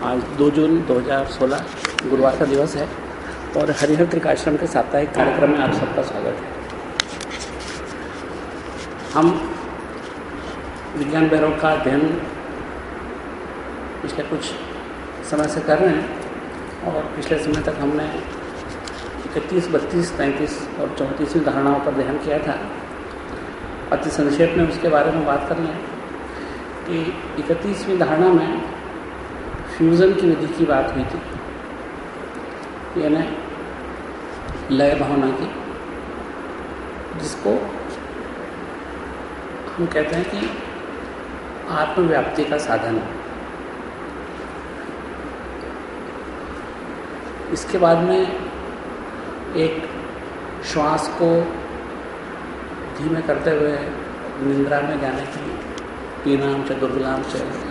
आज 2 जून 2016 गुरुवार का दिवस है और हरिहर त्रिकाश्रम के साप्ताहिक कार्यक्रम में आप सबका स्वागत है। हम विज्ञान भैरव का अध्ययन पिछले कुछ समय से कर रहे हैं और पिछले समय तक हमने इकतीस, बत्तीस, तैंतीस और चौंतीसवीं धारणाओं पर ध्यान किया था। अति संक्षेप में उसके बारे में बात कर लें कि इकतीसवीं धारणा में फ्यूज़न की विधि की बात हुई थी। यानी लय भावना की, जिसको हम कहते हैं कि आत्मव्याप्ति का साधन है। इसके बाद में एक श्वास को धीमे करते हुए निंद्रा में जाने की पीनाम च दुर्गलाम च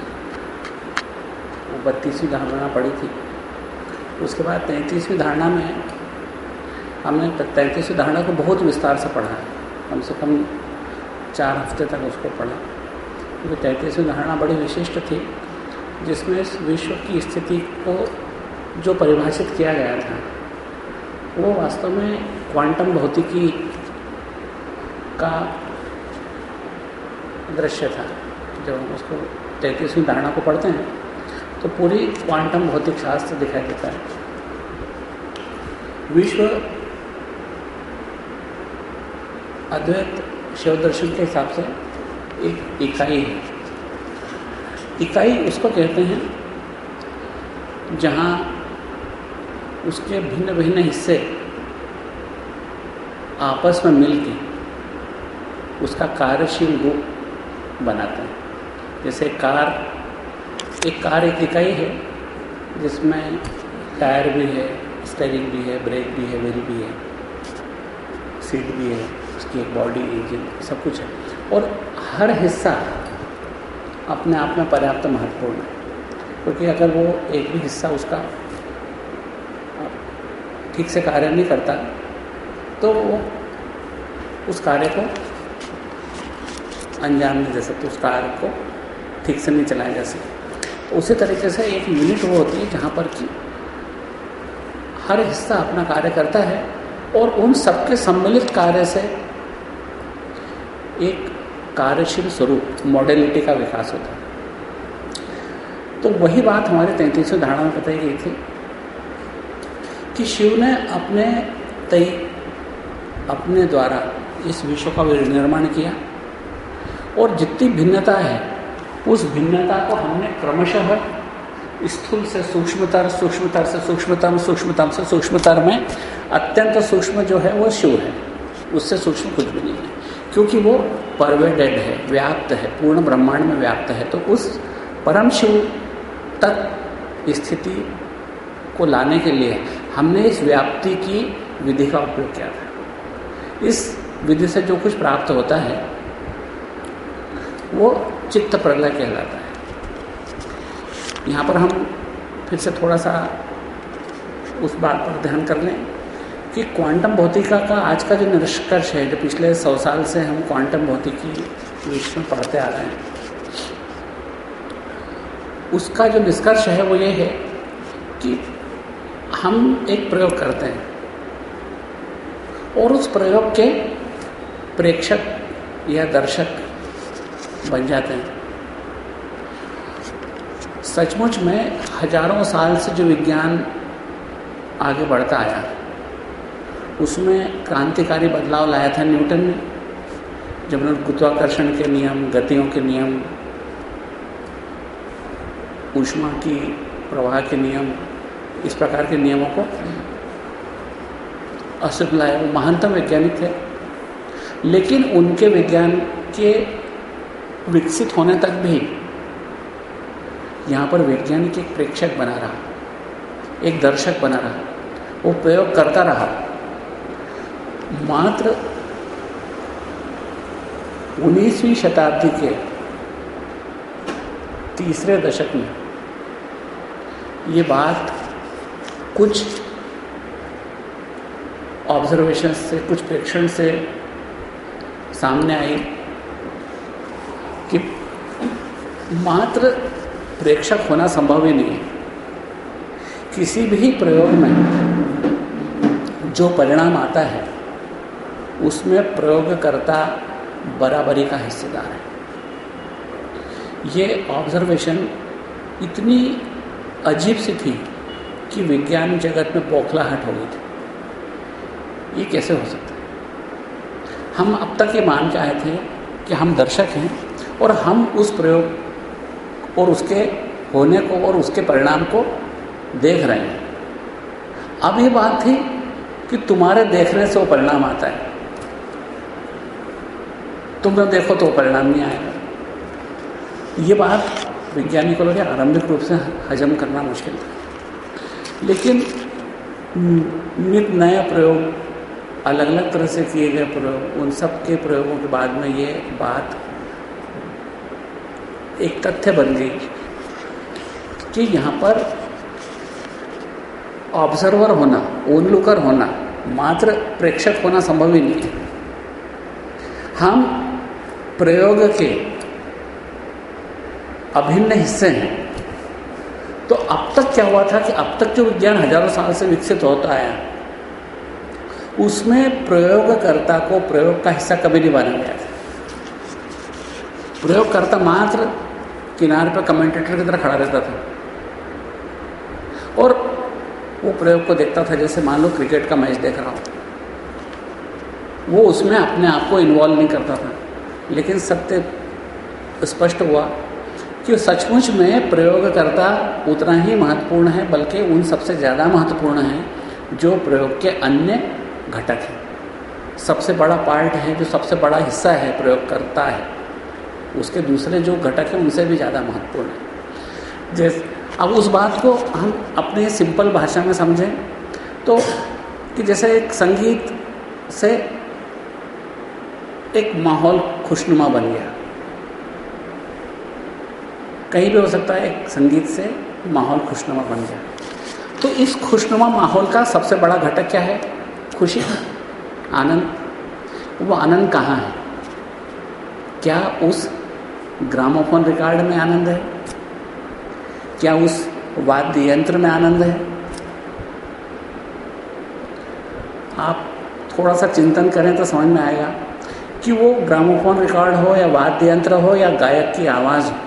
वो बत्तीसवीं धारणा पड़ी थी। उसके बाद तैंतीसवीं धारणा में हमने तैंतीसवीं धारणा को बहुत विस्तार से पढ़ा कम से कम चार हफ़्ते तक उसको पढ़ा। क्योंकि तो तैंतीसवीं धारणा बड़ी विशिष्ट थी, जिसमें इस विश्व की स्थिति को जो परिभाषित किया गया था, वो वास्तव में क्वांटम भौतिकी का दृश्य था। जब हम उसको तैंतीसवीं धारणा को पढ़ते हैं तो पूरी क्वांटम भौतिक शास्त्र दिखाई देता है। विश्व अद्वैत शिव दर्शन के हिसाब से एक इकाई है। इकाई उसको कहते हैं जहाँ उसके भिन्न भिन्न हिस्से आपस में मिलके उसका कार्यशील रूप बनाते हैं। जैसे कार एक कार, एक इकाई है, जिसमें टायर भी है स्टेयरिंग भी है ब्रेक भी है व्हील भी है सीट भी है, उसकी एक बॉडी इंजन सब कुछ है। और हर हिस्सा अपने आप में पर्याप्त महत्वपूर्ण है, क्योंकि अगर वो एक भी हिस्सा उसका ठीक से कार्य नहीं करता तो वो उस कार्य को अंजाम नहीं दे सकते, उस कार्य को ठीक से नहीं चलाया जा सकता। तो उसी तरीके से एक यूनिट वो होती है जहाँ पर कि हर हिस्सा अपना कार्य करता है और उन सबके सम्मिलित कार्य से एक कार्यशील स्वरूप मॉडलिटी का विकास होता है। तो वही बात हमारे तैंतीसवें धारणा में बताई गई थी कि शिव ने अपने तय अपने द्वारा इस विश्व का निर्माण किया और जितनी भिन्नता है उस भिन्नता को हमने क्रमशः स्थूल से सूक्ष्मतर सूक्ष्मतर से सूक्ष्मतम सूक्ष्मतम से सूक्ष्मतर में अत्यंत सूक्ष्म जो है वो शिव है। उससे सूक्ष्म कुछ भी नहीं है। क्योंकि वो परवेडेड है, व्याप्त है, पूर्ण ब्रह्मांड में व्याप्त है तो उस परम शिव तक स्थिति को लाने के लिए हमने इस व्याप्ति की विधि का उपयोग किया था। इस विधि से जो कुछ प्राप्त होता है वो चित्त प्रलय कहलाता है। यहाँ पर हम फिर से थोड़ा सा उस बात पर ध्यान कर लें कि क्वांटम भौतिका का आज का जो निष्कर्ष है, जो पिछले सौ साल से हम क्वांटम भौतिकी विषय में पढ़ते आ रहे हैं, उसका जो निष्कर्ष है वो ये है कि हम एक प्रयोग करते हैं और उस प्रयोग के प्रेक्षक या दर्शक बन जाते हैं। सचमुच में हज़ारों साल से जो विज्ञान आगे बढ़ता आया, उसमें क्रांतिकारी बदलाव लाया था न्यूटन ने। जब उन्होंने गुरुत्वाकर्षण के नियम, गतियों के नियम, ऊष्मा की प्रवाह के नियम, इस प्रकार के नियमों को अस्तित्व लाया वो महानतम वैज्ञानिक थे। लेकिन उनके विज्ञान के विकसित होने तक भी यहाँ पर वैज्ञानिक एक प्रेक्षक बना रहा, एक दर्शक बना रहा, वो प्रयोग करता रहा। मात्र उन्नीसवीं शताब्दी के तीसरे दशक में ये बात कुछ ऑब्जर्वेशन से, कुछ प्रेक्षण से सामने आई कि मात्र प्रेक्षक होना संभव ही नहीं है। किसी भी प्रयोग में जो परिणाम आता है, उसमें प्रयोगकर्ता बराबरी का हिस्सेदार है। ये ऑब्जर्वेशन इतनी अजीब सी थी कि विज्ञान जगत में बौखलाहट हो गई थी। ये कैसे हो सकता है? हम अब तक ये मान के आए थे कि हम दर्शक हैं और हम उस प्रयोग और उसके होने को और उसके परिणाम को देख रहे हैं। अब ये बात थी कि तुम्हारे देखने से वो परिणाम आता है। तुम जब देखो तो वो परिणाम नहीं आएगा। ये बात वैज्ञानिकों के आरंभिक रूप से हजम करना मुश्किल था। लेकिन नित नया प्रयोग अलग अलग तरह से किए गए प्रयोग, उन सब के प्रयोगों के बाद में ये बात एक तथ्य बन गई कि यहाँ पर ऑब्जर्वर होना ओनलुकर होना मात्र प्रेक्षक होना संभव ही नहीं है। हम प्रयोग के अभिन्न हिस्से हैं। तो अब तक क्या हुआ था कि अब तक जो विज्ञान हज़ारों साल से विकसित होता आया, उसमें प्रयोगकर्ता को प्रयोग का हिस्सा कभी नहीं माना गया था। प्रयोगकर्ता मात्र किनारे पर कमेंटेटर की तरह खड़ा रहता था। और वो प्रयोग को देखता था, जैसे मान लो क्रिकेट का मैच देख रहा हो। वो उसमें अपने आप को इन्वॉल्व नहीं करता था। लेकिन सत्य स्पष्ट हुआ कि सचमुच में प्रयोगकर्ता उतना ही महत्वपूर्ण है, बल्कि उन सबसे ज़्यादा महत्वपूर्ण है, जो प्रयोग के अन्य घटक हैं। सबसे बड़ा पार्ट है, जो सबसे बड़ा हिस्सा है प्रयोगकर्ता है। उसके दूसरे जो घटक हैं, उनसे भी ज़्यादा महत्वपूर्ण है। जैसे, अब उस बात को हम अपने सिंपल भाषा में समझें तो कि जैसे एक संगीत से एक माहौल खुशनुमा बन गया। कहीं भी हो सकता है एक संगीत से माहौल खुशनुमा बन गया। तो इस खुशनुमा माहौल का सबसे बड़ा घटक क्या है? खुशी, आनंद। वो आनंद कहाँ है? क्या उस ग्रामोफोन रिकॉर्ड में आनंद है? क्या उस वाद्य यंत्र में आनंद है? आप थोड़ा सा चिंतन करें तो समझ में आएगा कि वो ग्रामोफोन रिकॉर्ड हो या वाद्य यंत्र हो या गायक की आवाज़ हो,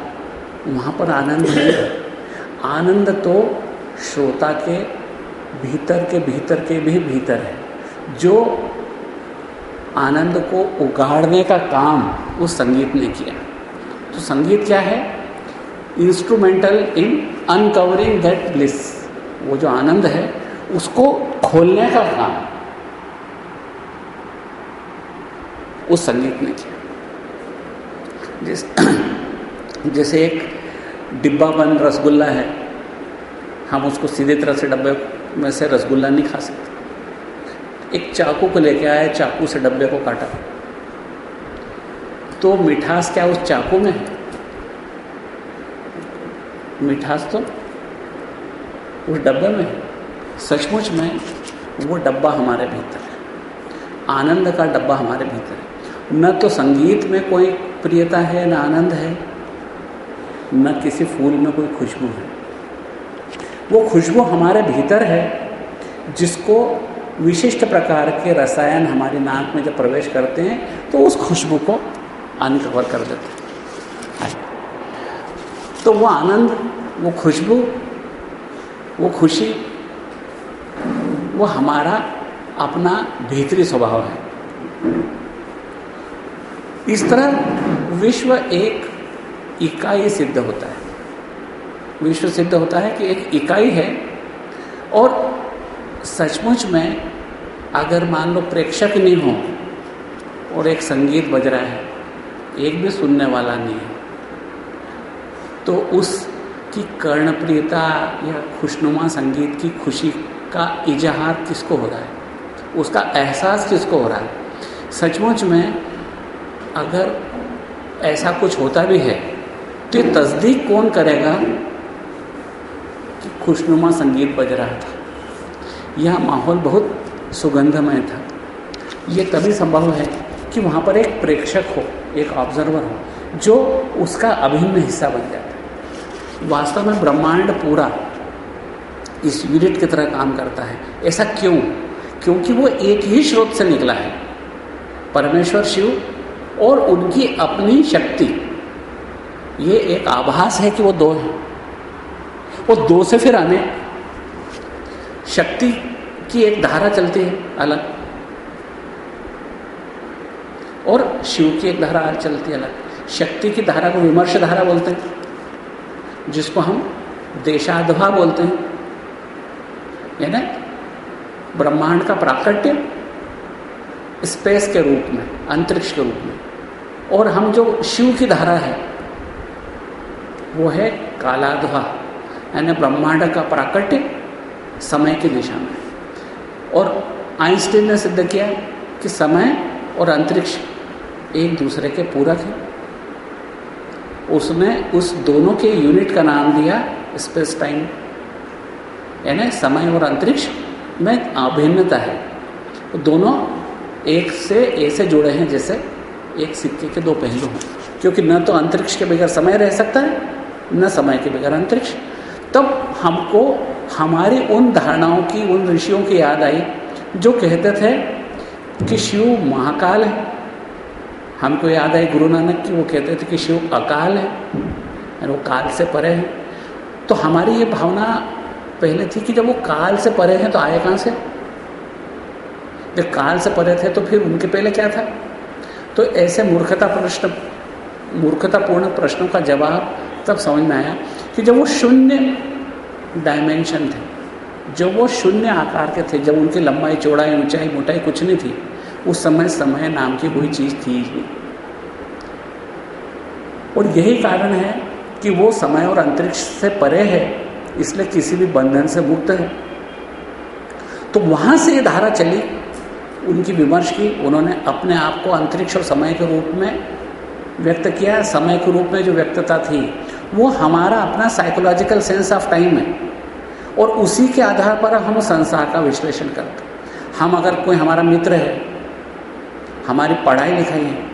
वहाँ पर आनंद है। आनंद तो श्रोता के भीतर के भीतर के भी भीतर है। जो आनंद को उगाड़ने का काम उस संगीत ने किया। तो संगीत क्या है? Instrumental in uncovering that bliss वो जो आनंद है, उसको खोलने का काम। उस संगीत ने किया। जिस जैसे एक डिब्बा बंद रसगुल्ला है, हम उसको सीधे तरह से डब्बे में से रसगुल्ला नहीं खा सकते। एक चाकू को लेके आए, चाकू से डब्बे को काटा। तो मिठास क्या उस चाकू में है? मिठास तो उस डब्बे में है। सचमुच में वो डब्बा हमारे भीतर है। आनंद का डब्बा हमारे भीतर है। न तो संगीत में कोई प्रियता है, न आनंद है। न किसी फूल में कोई खुशबू है। वो खुशबू हमारे भीतर है, जिसको विशिष्ट प्रकार के रसायन हमारी नाक में जब प्रवेश करते हैं तो उस खुशबू को अनकवर कर देते। तो वो आनंद, वो खुशबू, वो खुशी, वो हमारा अपना भीतरी स्वभाव है। इस तरह विश्व एक इकाई सिद्ध होता है। विश्व सिद्ध होता है कि एक इकाई है और सचमुच में अगर मान लो प्रेक्षक नहीं हो और एक संगीत बज रहा है एक भी सुनने वाला नहीं है। तो उसकी कर्णप्रियता या खुशनुमा संगीत की खुशी का इजहार किसको हो रहा है? उसका एहसास किसको हो रहा है? सचमुच में अगर ऐसा कुछ होता भी है तो ये तस्दीक कौन करेगा कि खुशनुमा संगीत बज रहा था? यह माहौल बहुत सुगंधमय था। ये तभी संभव है कि वहाँ पर एक प्रेक्षक हो। एक ऑब्जर्वर हो, जो उसका अभिन्न हिस्सा बन जाता है। वास्तव में ब्रह्मांड पूरा इस यूनिट की तरह काम करता है। ऐसा क्यों? क्योंकि वो एक ही स्रोत से निकला है, परमेश्वर, शिव और उनकी अपनी शक्ति। ये एक आभास है कि वो दो है। वो दो से फिर आने, शक्ति की एक धारा चलती है, अलग। और शिव की एक धारा चलती है अलग। शक्ति की धारा को विमर्श धारा बोलते हैं, जिसको हम देशाधवा बोलते हैं। यानी ब्रह्मांड का प्राकट्य स्पेस के रूप में, अंतरिक्ष के रूप में। और हम जो शिव की धारा है, वो है कालाध्वा। यानी ब्रह्मांड का प्राकट्य समय की दिशा में। और आइंस्टीन ने सिद्ध किया कि समय और अंतरिक्ष एक दूसरे के पूरक हैं। उसने उस दोनों के यूनिट का नाम दिया स्पेस टाइम यानी समय और अंतरिक्ष में अभिन्नता है। दोनों एक से ऐसे जुड़े हैं, जैसे एक सिक्के के दो पहलू हों। क्योंकि न तो अंतरिक्ष के बगैर समय रह सकता है, न समय के बगैर अंतरिक्ष। तब हमको हमारी उन धारणाओं की, उन ऋषियों की याद आई, जो कहते थे कि शिव महाकाल है। हमको याद आई गुरु नानक की वो कहते थे कि शिव अकाल है वो काल से परे है। तो हमारी ये भावना पहले थी कि जब वो काल से परे हैं तो आए कहाँ से? जब काल से परे थे तो फिर उनके पहले क्या था? तो ऐसे मूर्खता प्रश्न, मूर्खतापूर्ण प्रश्नों का जवाब तब समझ में आया कि जब वो शून्य डायमेंशन थे, जब वो शून्य आकार के थे, जब उनकी लंबाई, चौड़ाई, ऊंचाई, मोटाई कुछ नहीं थी उस समय समय नाम की कोई चीज़ थी ही। और यही कारण है कि वो समय और अंतरिक्ष से परे है, इसलिए किसी भी बंधन से मुक्त है। तो वहाँ से ये धारा चली, उनकी विमर्श की, उन्होंने अपने आप को अंतरिक्ष और समय के रूप में व्यक्त किया। समय के रूप में जो व्यक्तता थी, वो हमारा अपना साइकोलॉजिकल सेंस ऑफ़ टाइम है। और उसी के आधार पर हम संसार का विश्लेषण करते हम अगर कोई हमारा मित्र है हमारी पढ़ाई लिखाई है,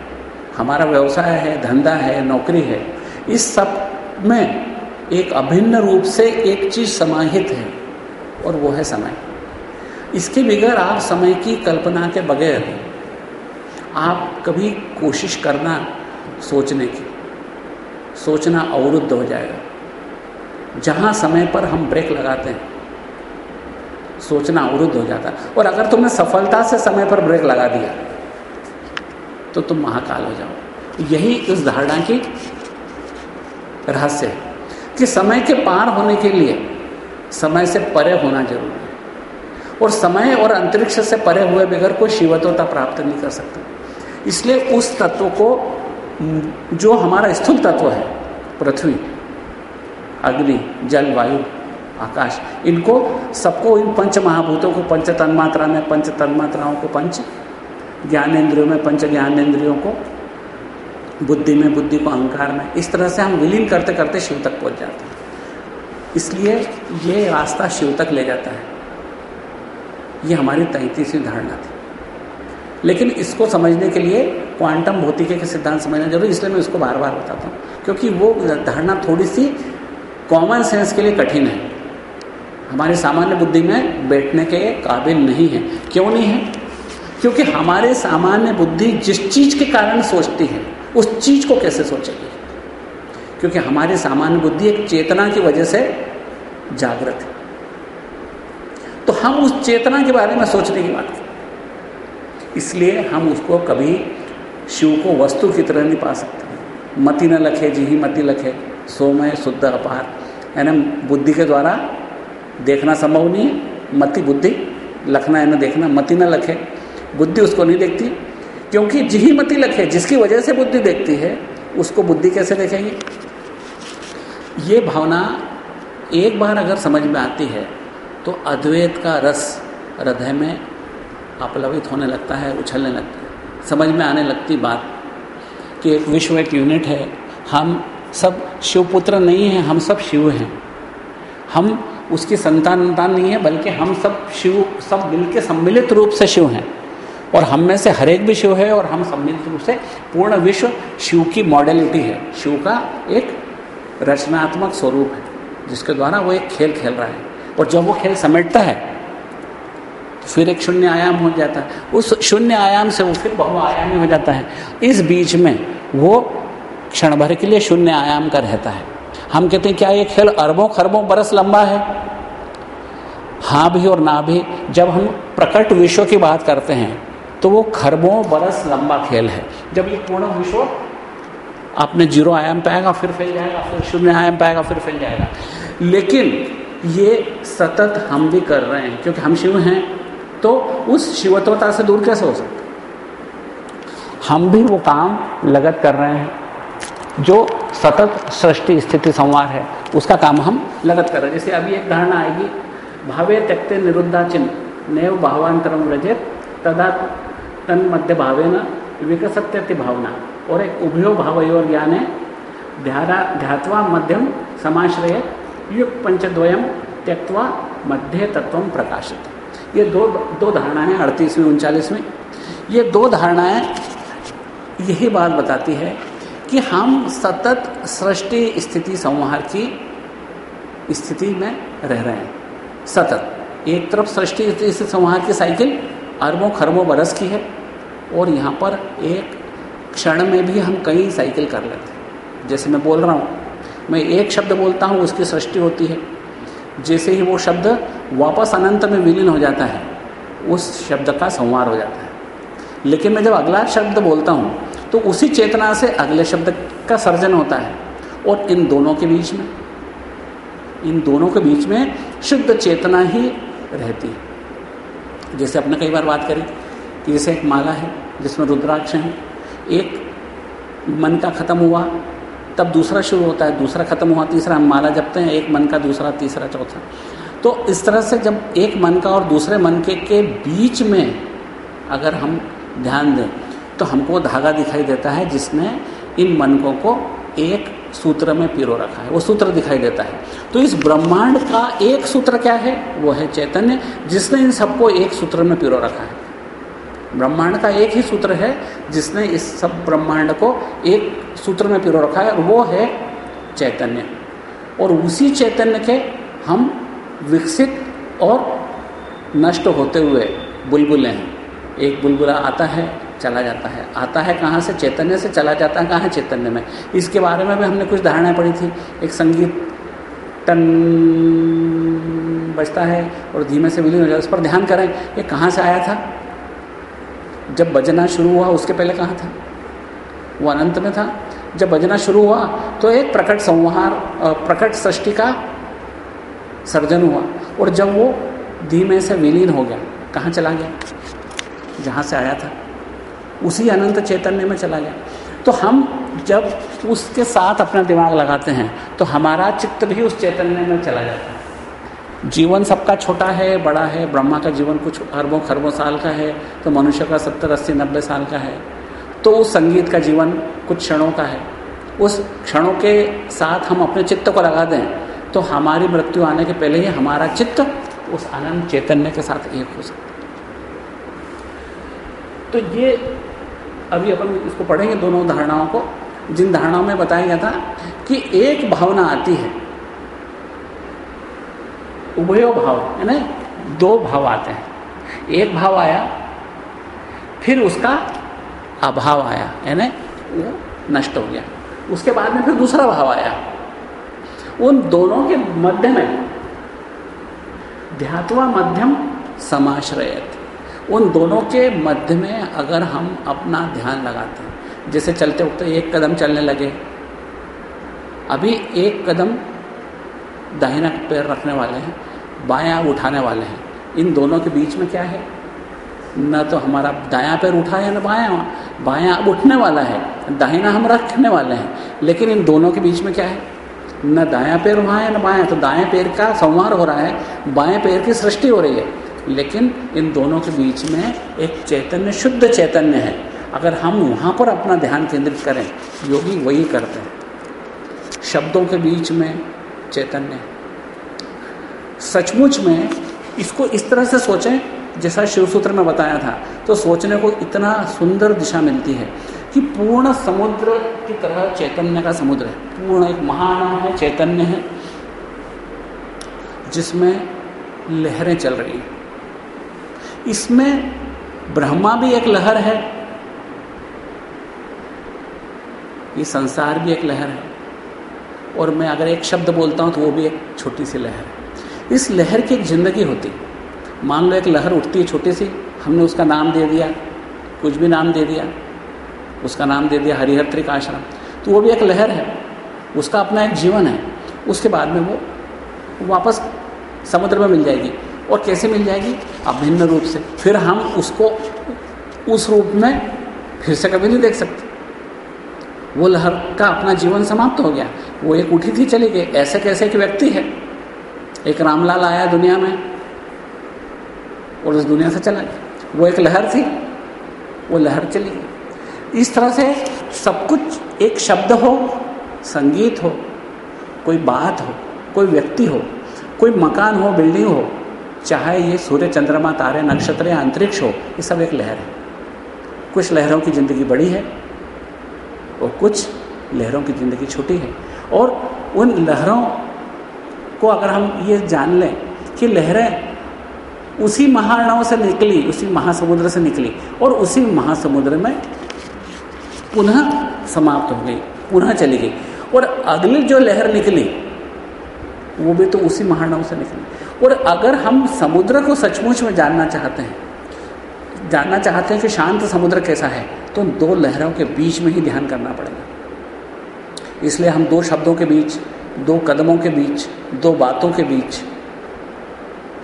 हमारा व्यवसाय है, धंधा है, नौकरी है, इस सब में एक अभिन्न रूप से एक चीज़ समाहित है और वो है समय। इसके बगैर आप समय की कल्पना के बगैर आप कभी कोशिश करना, सोचने की, सोचना अवरुद्ध हो जाएगा। जहाँ समय पर हम ब्रेक लगाते हैं, सोचना अवरुद्ध हो जाता है। और अगर तुमने सफलता से समय पर ब्रेक लगा दिया तो तुम महाकाल हो जाओ। यही उस धारणा की रहस्य है कि समय के पार होने के लिए समय से परे होना ज़रूरी है। और समय और अंतरिक्ष से परे हुए बगैर कोई शिवत्वता प्राप्त नहीं कर सकता। इसलिए उस तत्व को, जो हमारा स्थूल तत्व है, पृथ्वी, अग्नि, जल, वायु, आकाश, इनको सबको इन पंच महाभूतों को पंच तन्मात्रा में, पंच तन्मात्राओं को पंच ज्ञानेन्द्रियों में पंच ज्ञानेन्द्रियों को, बुद्धि में, बुद्धि को अहंकार में, इस तरह से हम विलीन करते करते शिव तक पहुँच जाते हैं। इसलिए ये रास्ता शिव तक ले जाता है। ये हमारी तैतीसवीं धारणा थी। लेकिन इसको समझने के लिए क्वांटम भौतिकी के सिद्धांत समझना ज़रूरी, इसलिए मैं इसको बार बार बताता हूँ। क्योंकि वो धारणा थोड़ी सी कॉमन सेंस के लिए कठिन है। हमारी सामान्य बुद्धि में बैठने के काबिल नहीं है। क्यों नहीं है? क्योंकि हमारे सामान्य बुद्धि जिस चीज़ के कारण सोचती है, उस चीज़ को कैसे सोचेगी? क्योंकि हमारी सामान्य बुद्धि एक चेतना की वजह से जागृत है। तो हम उस चेतना के बारे में सोचने की बात करते इसलिए हम उसको कभी शिव को वस्तु की तरह नहीं पा सकते। मति न लखे जी ही मति लखे, सोमय शुद्ध अपार। यानी बुद्धि के द्वारा देखना संभव नहीं है, मति बुद्धि, लखना है ना देखना, मति न लखे। बुद्धि उसको नहीं देखती। क्योंकि जिही मति लखे, जिसकी वजह से बुद्धि देखती है, उसको बुद्धि कैसे देखेगी? ये भावना एक बार अगर समझ में आती है तो अद्वैत का रस हृदय में अपलवित होने लगता है, उछलने लगता है। समझ में आने लगती बात कि एक विश्व एक यूनिट है। हम सब शिवपुत्र नहीं हैं, हम सब शिव हैं। हम उसकी संतान नहीं है, बल्कि हम सब शिव, सब मिल के सम्मिलित रूप से शिव हैं। और हम में से हर एक भी शिव है और हम सम्मिलित रूप से पूर्ण विश्व शिव की मॉडलिटी है। शिव का एक रचनात्मक स्वरूप है, जिसके द्वारा वो एक खेल खेल रहा है। और जब वो खेल समेटता है तो फिर एक शून्य आयाम हो जाता है। उस शून्य आयाम से वो फिर बहुआयामी हो जाता है। इस बीच में वो क्षण भर के लिए शून्य आयाम का रहता है। हम कहते हैं, क्या ये खेल अरबों खरबों बरस लंबा है? हाँ भी और ना भी। जब हम प्रकट विश्व की बात करते हैं तो वो खरबों बरस लंबा खेल है। जब ये पूर्ण विश्व आपने ज़ीरो आयाम पाएगा, फिर फैल जाएगा, फिर शून्य आयाम पाएगा, फिर फैल जाएगा। लेकिन ये सतत हम भी कर रहे हैं, क्योंकि हम शिव हैं तो उस शिवत्वता से दूर कैसे हो सकते हम भी वो काम लगत कर रहे हैं। जो सतत सृष्टि, स्थिति, संवार है, उसका काम हम लगत कर रहे हैं। जैसे अभी एक धारणा आएगी, भावे त्यक्ते निरुद्धा चिन्ह नैव भावांतरम रजत तदा तन मध्य भावे न विकसत्यति भावना और एक उभयो भावयोर ज्ञाने ध्यारा ध्यात्वा मध्यम समाश्रय युग पंचद्वयम त्यक्वा मध्य तत्व प्रकाशित। ये दो दो धारणाएँ अड़तीसवीं, उनचालीसवीं। ये दो धारणाएँ यही बात बताती है कि हम सतत सृष्टि स्थिति संहार की स्थिति में रह रहे हैं। सतत। एक तरफ़ सृष्टि स्थिति संहार की साइकिल अरबों खरबों बरस की है। और यहाँ पर एक क्षण में भी हम कई साइकिल कर लेते हैं। जैसे मैं बोल रहा हूँ, मैं एक शब्द बोलता हूँ, उसकी सृष्टि होती है। जैसे ही वो शब्द वापस अनंत में विलीन हो जाता है, उस शब्द का संवार हो जाता है। लेकिन मैं जब अगला शब्द बोलता हूँ तो उसी चेतना से अगले शब्द का सर्जन होता है। और इन दोनों के बीच में, इन दोनों के बीच में शुद्ध चेतना ही रहती है। जैसे अपने कई बार बात करी जैसे एक माला है, जिसमें रुद्राक्ष हैं। एक मन का खत्म हुआ, तब दूसरा शुरू होता है, दूसरा खत्म हुआ, तीसरा हम माला जपते हैं, एक मन का दूसरा, तीसरा, चौथा। तो इस तरह से जब एक मन का और दूसरे मन के के बीच में अगर हम ध्यान दें तो हमको धागा दिखाई देता है, जिसने इन मनकों को एक सूत्र में पिरो रखा है। वो सूत्र दिखाई देता है। तो इस ब्रह्मांड का एक सूत्र क्या है? वो है चैतन्य, जिसने इन सबको एक सूत्र में पिरो रखा है। ब्रह्मांड का एक ही सूत्र है, जिसने इस सब ब्रह्मांड को एक सूत्र में पिरो रखा है, और वो है चैतन्य। और उसी चैतन्य के हम विकसित और नष्ट होते हुए बुलबुलें हैं। एक बुलबुला आता है, चला जाता है। आता है कहाँ से? चैतन्य से चला जाता है, कहाँ चैतन्य में। इसके बारे में भी हमने कुछ धारणाएँ पढ़ी थी। एक संगीत टन बजता है और धीमे से विलीन हो जाता है। उस पर ध्यान करें, ये कहाँ से आया था? जब बजना शुरू हुआ, उसके पहले कहाँ था? वो अनंत में था। जब बजना शुरू हुआ तो एक प्रकट संहार प्रकट सृष्टि का सर्जन हुआ और जब वो धीमे से विलीन हो गया, कहाँ चला गया? जहाँ से आया था। उसी अनंत चैतन्य में चला गया। तो हम जब उसके साथ अपना दिमाग लगाते हैं तो हमारा चित्त भी उस चैतन्य में चला जाता है। जीवन सबका छोटा है, बड़ा है, ब्रह्मा का जीवन कुछ अरबों खरबों साल का है तो मनुष्य का सत्तर, अस्सी, नब्बे साल का है। तो उस संगीत का जीवन कुछ क्षणों का है। उस क्षणों के साथ हम अपने चित्त को लगा दें तो हमारी मृत्यु आने के पहले ही हमारा चित्त उस आनंद चैतन्य के साथ एक हो सकता तो ये अभी अपन इसको पढ़ेंगे दोनों धारणाओं को। जिन धारणाओं में बताया गया था कि एक भावना आती है उभयो भाव है ना दो भाव आते हैं। एक भाव आया, फिर उसका अभाव आया है ना वो नष्ट हो गया। उसके बाद में फिर दूसरा भाव आया। उन दोनों के मध्य में ध्यात्वा मध्यम समाश्रयत। उन दोनों के मध्य में अगर हम अपना ध्यान लगाते हैं, जैसे चलते वक्त एक कदम चलने लगे, अभी एक कदम दाहिना पैर रखने वाले हैं बायां उठाने वाले हैं। इन दोनों के बीच में क्या है? न तो हमारा दायां पैर उठा है, न बायां बायां अब उठने वाला है, दाहिना हम रखने वाले हैं। लेकिन इन दोनों के बीच में क्या है? न दायां पैर वहाँ है, न बायां तो दाएँ पैर का संवार हो रहा है, बाएँ पैर की सृष्टि हो रही है। लेकिन इन दोनों के बीच में एक चैतन्य, शुद्ध चैतन्य है। अगर हम वहाँ पर अपना ध्यान केंद्रित करें, योगी वही करते हैं। शब्दों के बीच में चैतन्य सचमुच में इसको इस तरह से सोचें, जैसा शिव सूत्र में बताया था तो सोचने को इतना सुंदर दिशा मिलती है कि पूर्ण समुद्र की तरह चैतन्य का समुद्र है। पूर्ण एक महान है, चैतन्य है, जिसमें लहरें चल रही हैं। इसमें ब्रह्मा भी एक लहर है, ये संसार भी एक लहर है, और मैं अगर एक शब्द बोलता हूँ तो वो भी एक छोटी सी लहर है। इस लहर की एक ज़िंदगी होती। मान लो एक लहर उठती है छोटी सी, हमने उसका नाम दे दिया, कुछ भी नाम दे दिया, उसका नाम दे दिया हरिहर आश्रम। तो वो भी एक लहर है, उसका अपना एक जीवन है, उसके बाद में वो वापस समुद्र में मिल जाएगी। और कैसे मिल जाएगी? अभिन्न रूप से। फिर हम उसको उस रूप में फिर से कभी नहीं देख सकते। वो लहर का अपना जीवन समाप्त हो गया। वो एक उठी थी, चली गई। ऐसे कैसे एक व्यक्ति है? एक रामलाल आया दुनिया में और उस दुनिया से चला गया। वो एक लहर थी, वो लहर चली। गई इस तरह से सब कुछ एक शब्द हो, संगीत हो, कोई बात हो, कोई व्यक्ति हो, कोई मकान हो, बिल्डिंग हो, चाहे ये सूर्य, चंद्रमा, तारे, नक्षत्र या अंतरिक्ष हो, ये सब एक लहर है। कुछ लहरों की ज़िंदगी बड़ी है और कुछ लहरों की ज़िंदगी छोटी है। और उन लहरों को अगर हम ये जान लें कि लहरें उसी महानव से निकली, उसी महासमुद्र से निकली और उसी महासमुद्र में पुनः समाप्त हो गई, पुनः चली गई और अगली जो लहर निकली, वो भी तो उसी महानव से निकली। और अगर हम समुद्र को सचमुच में जानना चाहते हैं, जानना चाहते हैं कि शांत समुद्र कैसा है तो दो लहरों के बीच में ही ध्यान करना पड़ेगा। इसलिए हम दो शब्दों के बीच दो कदमों के बीच, दो बातों के बीच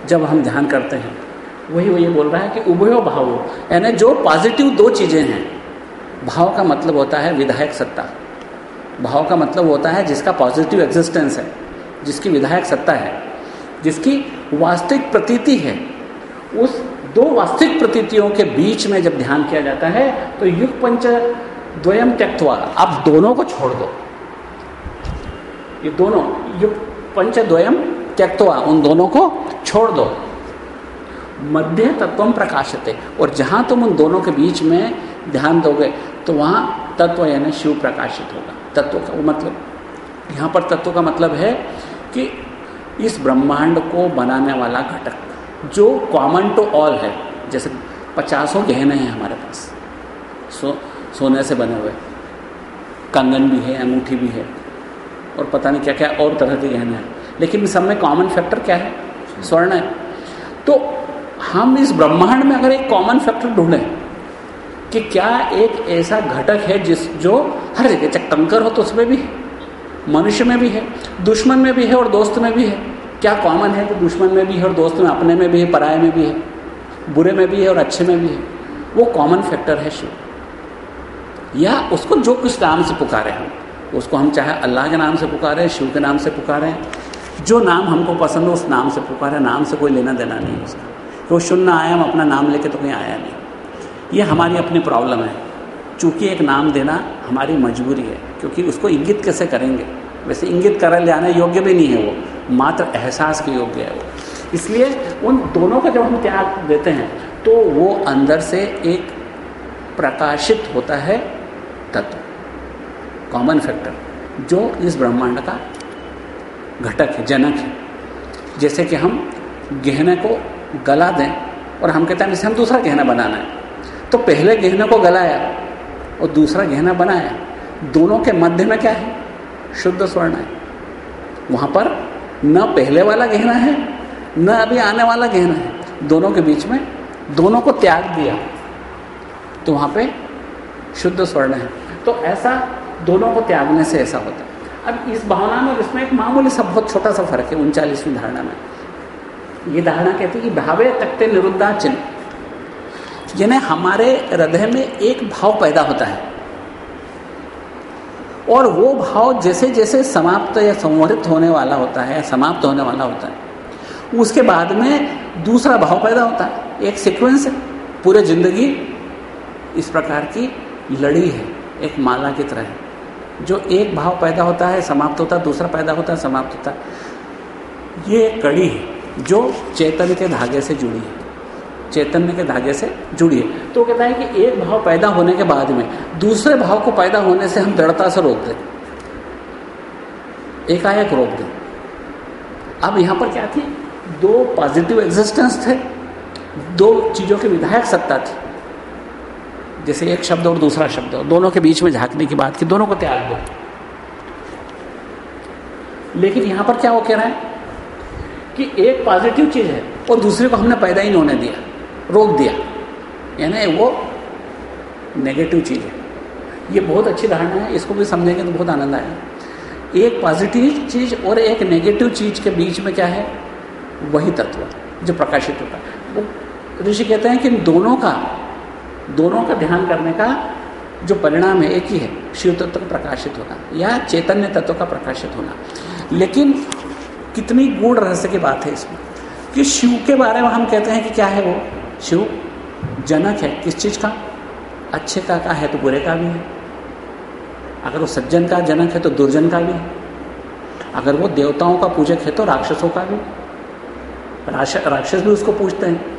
जब हम ध्यान करते हैं, वही वो ये बोल रहा है कि उभयो भाव। यानी जो पॉजिटिव दो चीज़ें हैं, भाव का मतलब होता है विधायक सत्ता। भाव का मतलब होता है जिसका पॉजिटिव एग्जिस्टेंस है, जिसकी विधायक सत्ता है, जिसकी वास्तविक प्रतीति है। उस दो वास्तविक प्रतीतियों के बीच में जब ध्यान किया जाता है तो युग पंच द्वयम त्यक्तवा। आप दोनों को छोड़ दो। ये दोनों युग पंच द्वयम त्यक्तवा उन दोनों को छोड़ दो। मध्य तत्व प्रकाशते और जहाँ तुम उन दोनों के बीच में ध्यान दोगे तो वहाँ तत्व यानी शिव प्रकाशित होगा। तत्व का वो मतलब यहाँ पर तत्व का मतलब है कि इस ब्रह्मांड को बनाने वाला घटक, जो कॉमन टू ऑल है। जैसे पचासों गहने हैं हमारे पास, सो, सोने से बने हुए, कंगन भी है, अंगूठी भी है। और पता नहीं क्या क्या और तरह के गहने हैं। लेकिन सब में कॉमन फैक्टर क्या है? स्वर्ण है। तो हम इस ब्रह्मांड में अगर एक कॉमन फैक्टर ढूंढें कि क्या एक ऐसा घटक है जिस जो हर जगह चाहे कंकर हो तो उसमें भी मनुष्य में भी है, दुश्मन में भी है और दोस्त में भी है। क्या कॉमन है कि दुश्मन में भी है और दोस्त में, अपने में भी है, पराये में भी है, बुरे में भी है और अच्छे में भी है? वो कॉमन फैक्टर है शिव। या उसको जो कुछ नाम से पुकारे हम। उसको हम चाहे अल्लाह के नाम से पुकारें, शिव के नाम से पुकारें। जो नाम हमको पसंद हो, उस नाम से पुकारें। नाम से कोई लेना देना नहीं उसका। वो शून्य आया, हम अपना नाम लेके तो कहीं आया नहीं। ये हमारी अपनी प्रॉब्लम है। चूँकि एक नाम देना हमारी मजबूरी है, क्योंकि उसको इंगित कैसे करेंगे? वैसे इंगित कर जाने योग्य भी नहीं है वो। मात्र एहसास के योग्य है वो। इसलिए उन दोनों का जब हम त्याग देते हैं तो वो अंदर से एक प्रकाशित होता है तत्व। कॉमन फैक्टर जो इस ब्रह्मांड का घटक है, जनक है। जैसे कि हम गहने को गला दें और हम कहते हैं, जैसे हम दूसरा गहना बनाना है। तो पहले गहने को गलाया और दूसरा गहना बनाया। दोनों के मध्य में क्या है? शुद्ध स्वर्ण है। वहाँ पर न पहले वाला गहना है, न अभी आने वाला गहना है। दोनों के बीच में दोनों को त्याग दिया। तो वहाँ पे शुद्ध स्वर्ण है। तो ऐसा दोनों को त्यागने से ऐसा होता है। अब इस भावना में इसमें एक मामूली सा बहुत छोटा सा फ़र्क है, उनचालीसवीं धारणा में। ये धारणा कहती है कि भावे तकते निरुद्धा चिन्ह। यानी हमारे हृदय में एक भाव पैदा होता है। और वो भाव जैसे जैसे समाप्त या संवरित होने वाला होता है, समाप्त होने वाला होता है, उसके बाद में दूसरा भाव पैदा होता है। एक सीक्वेंस पूरे ज़िंदगी इस प्रकार की लड़ी है, एक माला की तरह है। जो एक भाव पैदा होता है, समाप्त होता है, दूसरा पैदा होता है, समाप्त होता है। ये कड़ी है जो चेतन के धागे से जुड़ी है। चैतन्य के धागे से जुड़ी है। तो कहता है कि एक भाव पैदा होने के बाद में दूसरे भाव को पैदा होने से हम दृढ़ता से रोक दें। एकाएक रोक दें। अब यहाँ पर क्या थी? दो पॉजिटिव एग्जिस्टेंस थे। दो चीज़ों की विधायक सत्ता थी। जैसे एक शब्द और दूसरा शब्द दोनों के बीच में झांकने की बात की, दोनों को त्याग दो। लेकिन यहाँ पर क्या वो कह रहा है? कि एक पॉजिटिव चीज़ है, और दूसरे को हमने पैदा ही नहीं होने दिया, रोक दिया। यानी वो नेगेटिव चीज़ है। ये बहुत अच्छी धारणा है, इसको भी समझेंगे तो बहुत आनंद आएगा। एक पॉजिटिव चीज़ और एक नेगेटिव चीज़ के बीच में क्या है? वही तत्व जो प्रकाशित होता है। वो ऋषि कहते हैं कि दोनों का दोनों का ध्यान करने का जो परिणाम है, एक ही है, शिव तत्व का प्रकाशित होना या चैतन्य तत्व का प्रकाशित होना। लेकिन कितनी गूढ़ रहस्य की बात है इसमें कि शिव के बारे में हम कहते हैं कि क्या है वो? शिव जनक है। किस चीज़ का? अच्छे का का है तो बुरे का भी है। अगर वो सज्जन का जनक है तो दुर्जन का भी है। अगर वो देवताओं का पूजक है तो राक्षसों का भी। राक्षस भी उसको पूछते हैं।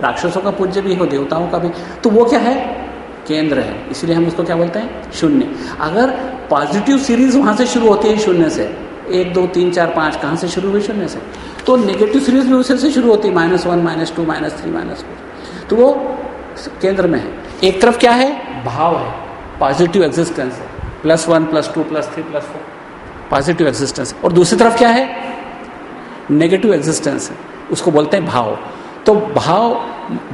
राक्षसों का पूज्य भी हो, देवताओं का भी। तो वो क्या है? केंद्र है। इसलिए हम उसको क्या बोलते हैं? शून्य। अगर पॉजिटिव सीरीज़ वहाँ से शुरू होती है शून्य से, एक, दो, तीन, चार, पाँच, कहाँ से शुरू हुई शून्य से? तो नेगेटिव सीरीज़ भी उसे से शुरू होती है minus one minus two minus three minus four तो वो केंद्र में है। एक तरफ़ क्या है? भाव है। पॉजिटिव एग्जिस्टेंस है। Plus one plus two plus three plus four positive existence और दूसरी तरफ़ क्या है? नेगेटिव एग्जिस्टेंस है। उसको बोलते हैं भाव। तो भाव,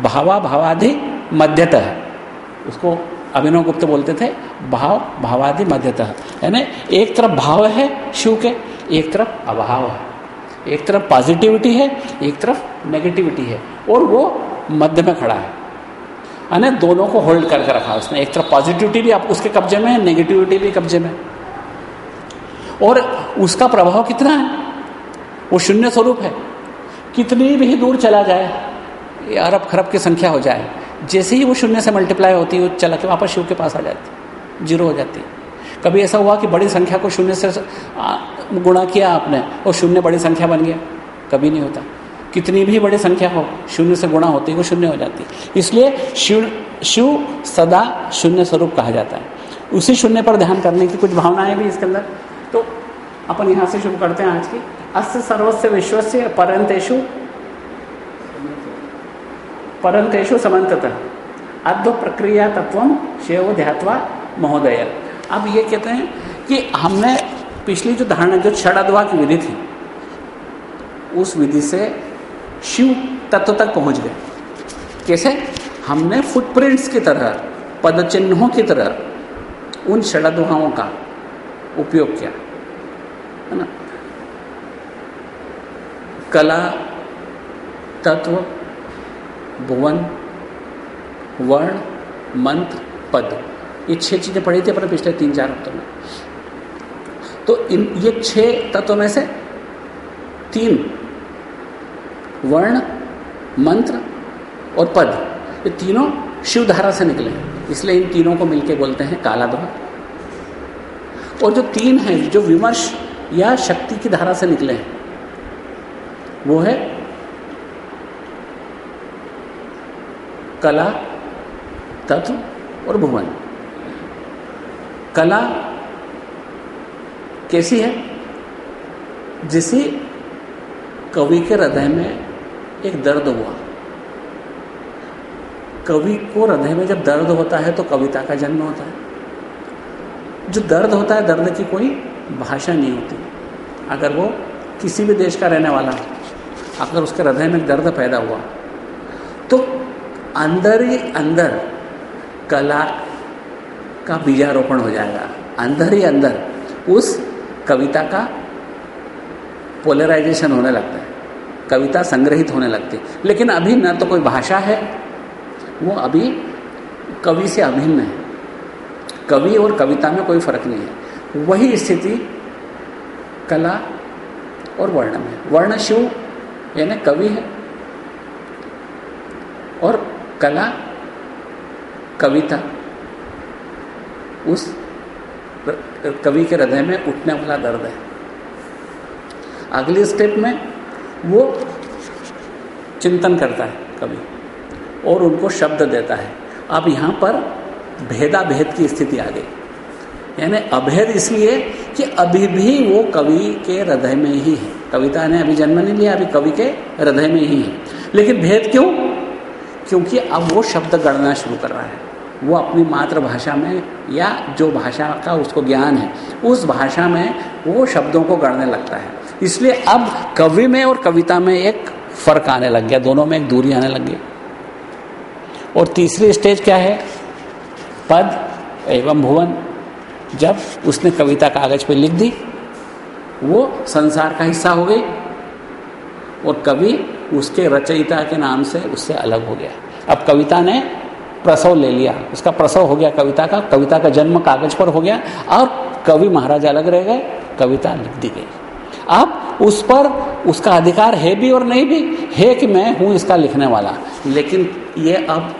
भावा भावाधि मध्यतः। उसको अभिनव गुप्त बोलते थे, भाव भावादि मध्यतः। यानी एक तरफ़ भाव है, शिव के, एक तरफ़ अभाव है। एक तरफ़ पॉजिटिविटी है, एक तरफ़ नेगेटिविटी है। और वो मध्य में खड़ा है। यानी दोनों को होल्ड करके रखा उसने। एक तरफ़ पॉजिटिविटी भी आप उसके कब्जे में है नेगेटिविटी भी कब्जे में और उसका प्रभाव कितना है? वो शून्य स्वरूप है। कितनी भी दूर चला जाए अरब खरब की संख्या हो जाए, जैसे ही वो शून्य से मल्टीप्लाई होती है वो चला के वापस शिव के पास आ जाती, ज़ीरो हो जाती। है कभी ऐसा हुआ कि बड़ी संख्या को शून्य से गुणा किया आपने, और शून्य बड़ी संख्या बन गया? कभी नहीं होता। कितनी भी बड़ी संख्या हो, शून्य से गुणा होती है वो शून्य हो जाती। है इसलिए शिव शिव सदा शून्य स्वरूप कहा जाता है। उसी शून्य पर ध्यान करने की कुछ भावनाएँ भी इसके अंदर। तो अपन यहाँ से शुरू करते हैं आज की। अस्त सर्वस्व विश्वस्य परंतेशु परंतेशु समन्तत। अद्व प्रक्रिया तत्व शिव ध्यात्वा महोदय। अब ये कहते हैं कि हमने पिछली जो धारणा, जो क्षणाद्वा की विधि थी, उस विधि से शिव तत्व तक पहुँच गए। कैसे? हमने फुटप्रिंट्स की तरह पदचिन्हों की तरह उन षडद्वाओं का उपयोग किया। है ना? कला, तत्व, भुवन, वर्ण, मंत्र, पद। ये छह चीज़ें पढ़ी थी अपने पिछले तीन चार हफ्तों में। तो इन, ये छह तत्वों में से तीन, वर्ण, मंत्र और पद, ये तीनों शिव धारा से निकले हैं। इसलिए इन तीनों को मिलके बोलते हैं काला दोहा और जो तीन हैं, जो विमर्श या शक्ति की धारा से निकले हैं वो है कला, तत्व और भुवन कला कैसी है? जिसे कवि के हृदय में एक दर्द हुआ। कवि को हृदय में जब दर्द होता है तो कविता का जन्म होता है। जो दर्द होता है, दर्द की कोई भाषा नहीं होती। अगर वो किसी भी देश का रहने वाला हो अगर उसके हृदय में दर्द पैदा हुआ तो अंदर ही अंदर कला का बीजारोपण हो जाएगा। अंदर ही अंदर उस कविता का पोलराइजेशन होने लगता है। कविता संग्रहित होने लगती है। लेकिन अभी न तो कोई भाषा है, वो अभी कवि से अभिन्न है। कवि और कविता में कोई फ़र्क नहीं है। वही स्थिति कला और वर्ण में। वर्ण शिव यानी कवि है। और कला, कविता, उस कवि के हृदय में उठने वाला दर्द है। अगले स्टेप में वो चिंतन करता है कवि, और उनको शब्द देता है। अब यहाँ पर भेदा भेद की स्थिति आ गई। यानी अभेद इसलिए कि अभी भी वो कवि के हृदय में ही है। कविता ने अभी जन्म नहीं लिया, अभी कवि के हृदय में ही है। लेकिन भेद क्यों? क्योंकि अब वो शब्द गढ़ना शुरू कर रहा है। वो अपनी मातृभाषा में या जो भाषा का उसको ज्ञान है, उस भाषा में वो शब्दों को गढ़ने लगता है। इसलिए अब कवि में और कविता में एक फ़र्क आने लग गया, दोनों में एक दूरी आने लग गई। और तीसरी स्टेज क्या है? पद एवं भुवन। जब उसने कविता कागज़ पे लिख दी, वो संसार का हिस्सा हो गई और कवि उसके रचयिता के नाम से उससे अलग हो गया। अब कविता ने प्रसव ले लिया। उसका प्रसव हो गया कविता का कविता का जन्म कागज़ पर हो गया और कवि महाराज अलग रह गए, कविता लिख दी गई। अब उस पर उसका अधिकार है भी और नहीं भी, है कि मैं हूँ इसका लिखने वाला। लेकिन ये अब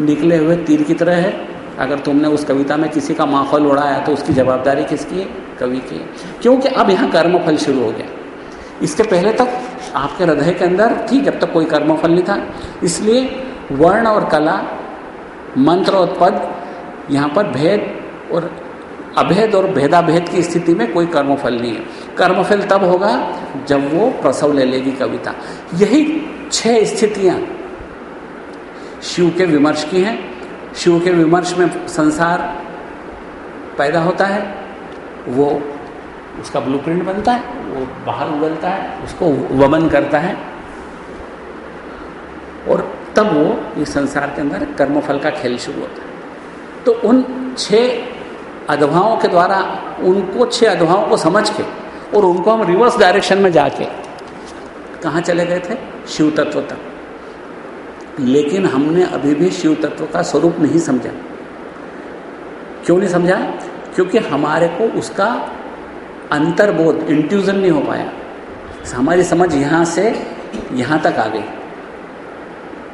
निकले हुए तीर की तरह है। अगर तुमने उस कविता में किसी का माहौल उड़ाया तो उसकी जवाबदारी किसकी है? कवि की। क्योंकि अब यहाँ कर्मफल शुरू हो गया। इसके पहले तक आपके हृदय के अंदर थी जब तक कोई कर्मफल नहीं था। इसलिए वर्ण और कला, मंत्र और पद, यहाँ पर भेद और अभेद और भेदाभेद की स्थिति में कोई कर्मफल नहीं है। कर्मफल तब होगा जब वो प्रसव ले लेगी कविता। यही छह स्थितियाँ शिव के विमर्श की हैं। शिव के विमर्श में संसार पैदा होता है, वो उसका ब्लूप्रिंट बनता है, वो बाहर उगलता है, उसको वमन करता है। और तब वो इस संसार के अंदर कर्मफल का खेल शुरू होता है। तो उन छह अधवाओं के द्वारा, उनको छह अधवाओं को समझ के और उनको हम रिवर्स डायरेक्शन में जाके कहाँ चले गए थे? शिव तत्व तक। लेकिन हमने अभी भी शिव तत्व का स्वरूप नहीं समझा। क्यों नहीं समझा? क्योंकि हमारे को उसका अंतर्बोध इंट्यूजन नहीं हो पाया। हमारी समझ यहाँ से यहाँ तक आ गई।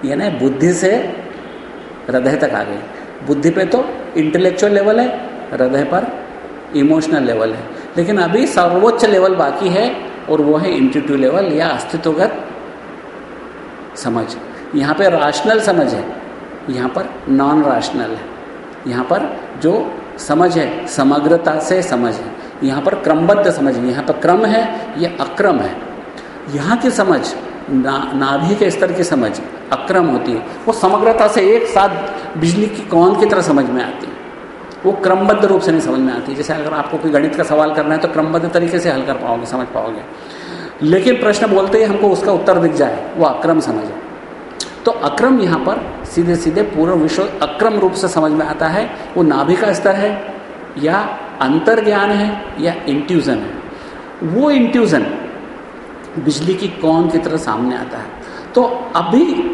यानी बुद्धि से हृदय तक आ गई। बुद्धि पे तो इंटेलेक्चुअल लेवल है, हृदय पर इमोशनल लेवल है। लेकिन अभी सर्वोच्च लेवल बाकी है और वो है इंट्यूटिव लेवल या अस्तित्वगत समझ। यहाँ पे राशनल समझ है, यहाँ पर नॉन राशनल है, यहाँ पर जो समझ है, समग्रता से समझ है, यहाँ पर क्रमबद्ध समझ है, यहाँ पर क्रम है, ये अक्रम है। यहाँ की समझ, ना, नाभि के स्तर की समझ अक्रम होती है, वो समग्रता से एक साथ बिजली की कौन की तरह समझ में आती है? वो क्रमबद्ध रूप से नहीं समझ में आती जैसे अगर आपको कोई गणित का सवाल करना है तो क्रमबद्ध तरीके से हल कर पाओगे, समझ पाओगे। लेकिन प्रश्न बोलते ही हमको उसका उत्तर दिख जाए, वो अक्रम समझ है। तो अक्रम यहाँ पर सीधे सीधे पूरा विश्व अक्रम रूप से समझ में आता है। वो नाभि का स्तर है, या अंतर ज्ञान है, या इंट्यूजन है। वो इंट्यूजन बिजली की कौन की तरह सामने आता है। तो अभी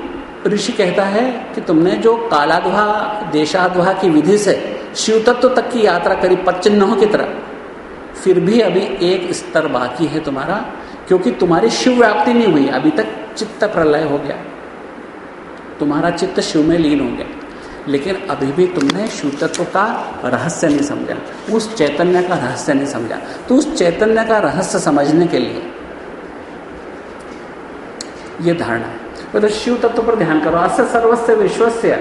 ऋषि कहता है कि तुमने जो कालाध्वा, देशाध्वा की विधि से शिव तत्व तक की यात्रा करी पच्चिन्नों की तरह, फिर भी अभी एक स्तर बाकी है तुम्हारा, क्योंकि तुम्हारी शिव व्याप्ति नहीं हुई। अभी तक चित्त प्रलय हो गया। तुम्हारा चित्त शिव में लीन हो गया। लेकिन अभी भी तुमने शिव तत्व का रहस्य नहीं समझा। उस चैतन्य का रहस्य नहीं समझा। तो उस चैतन्य का रहस्य समझने के लिए ये धारणा है। तो शिव तत्व पर ध्यान करो। अस्य सर्वस्व विश्वस्य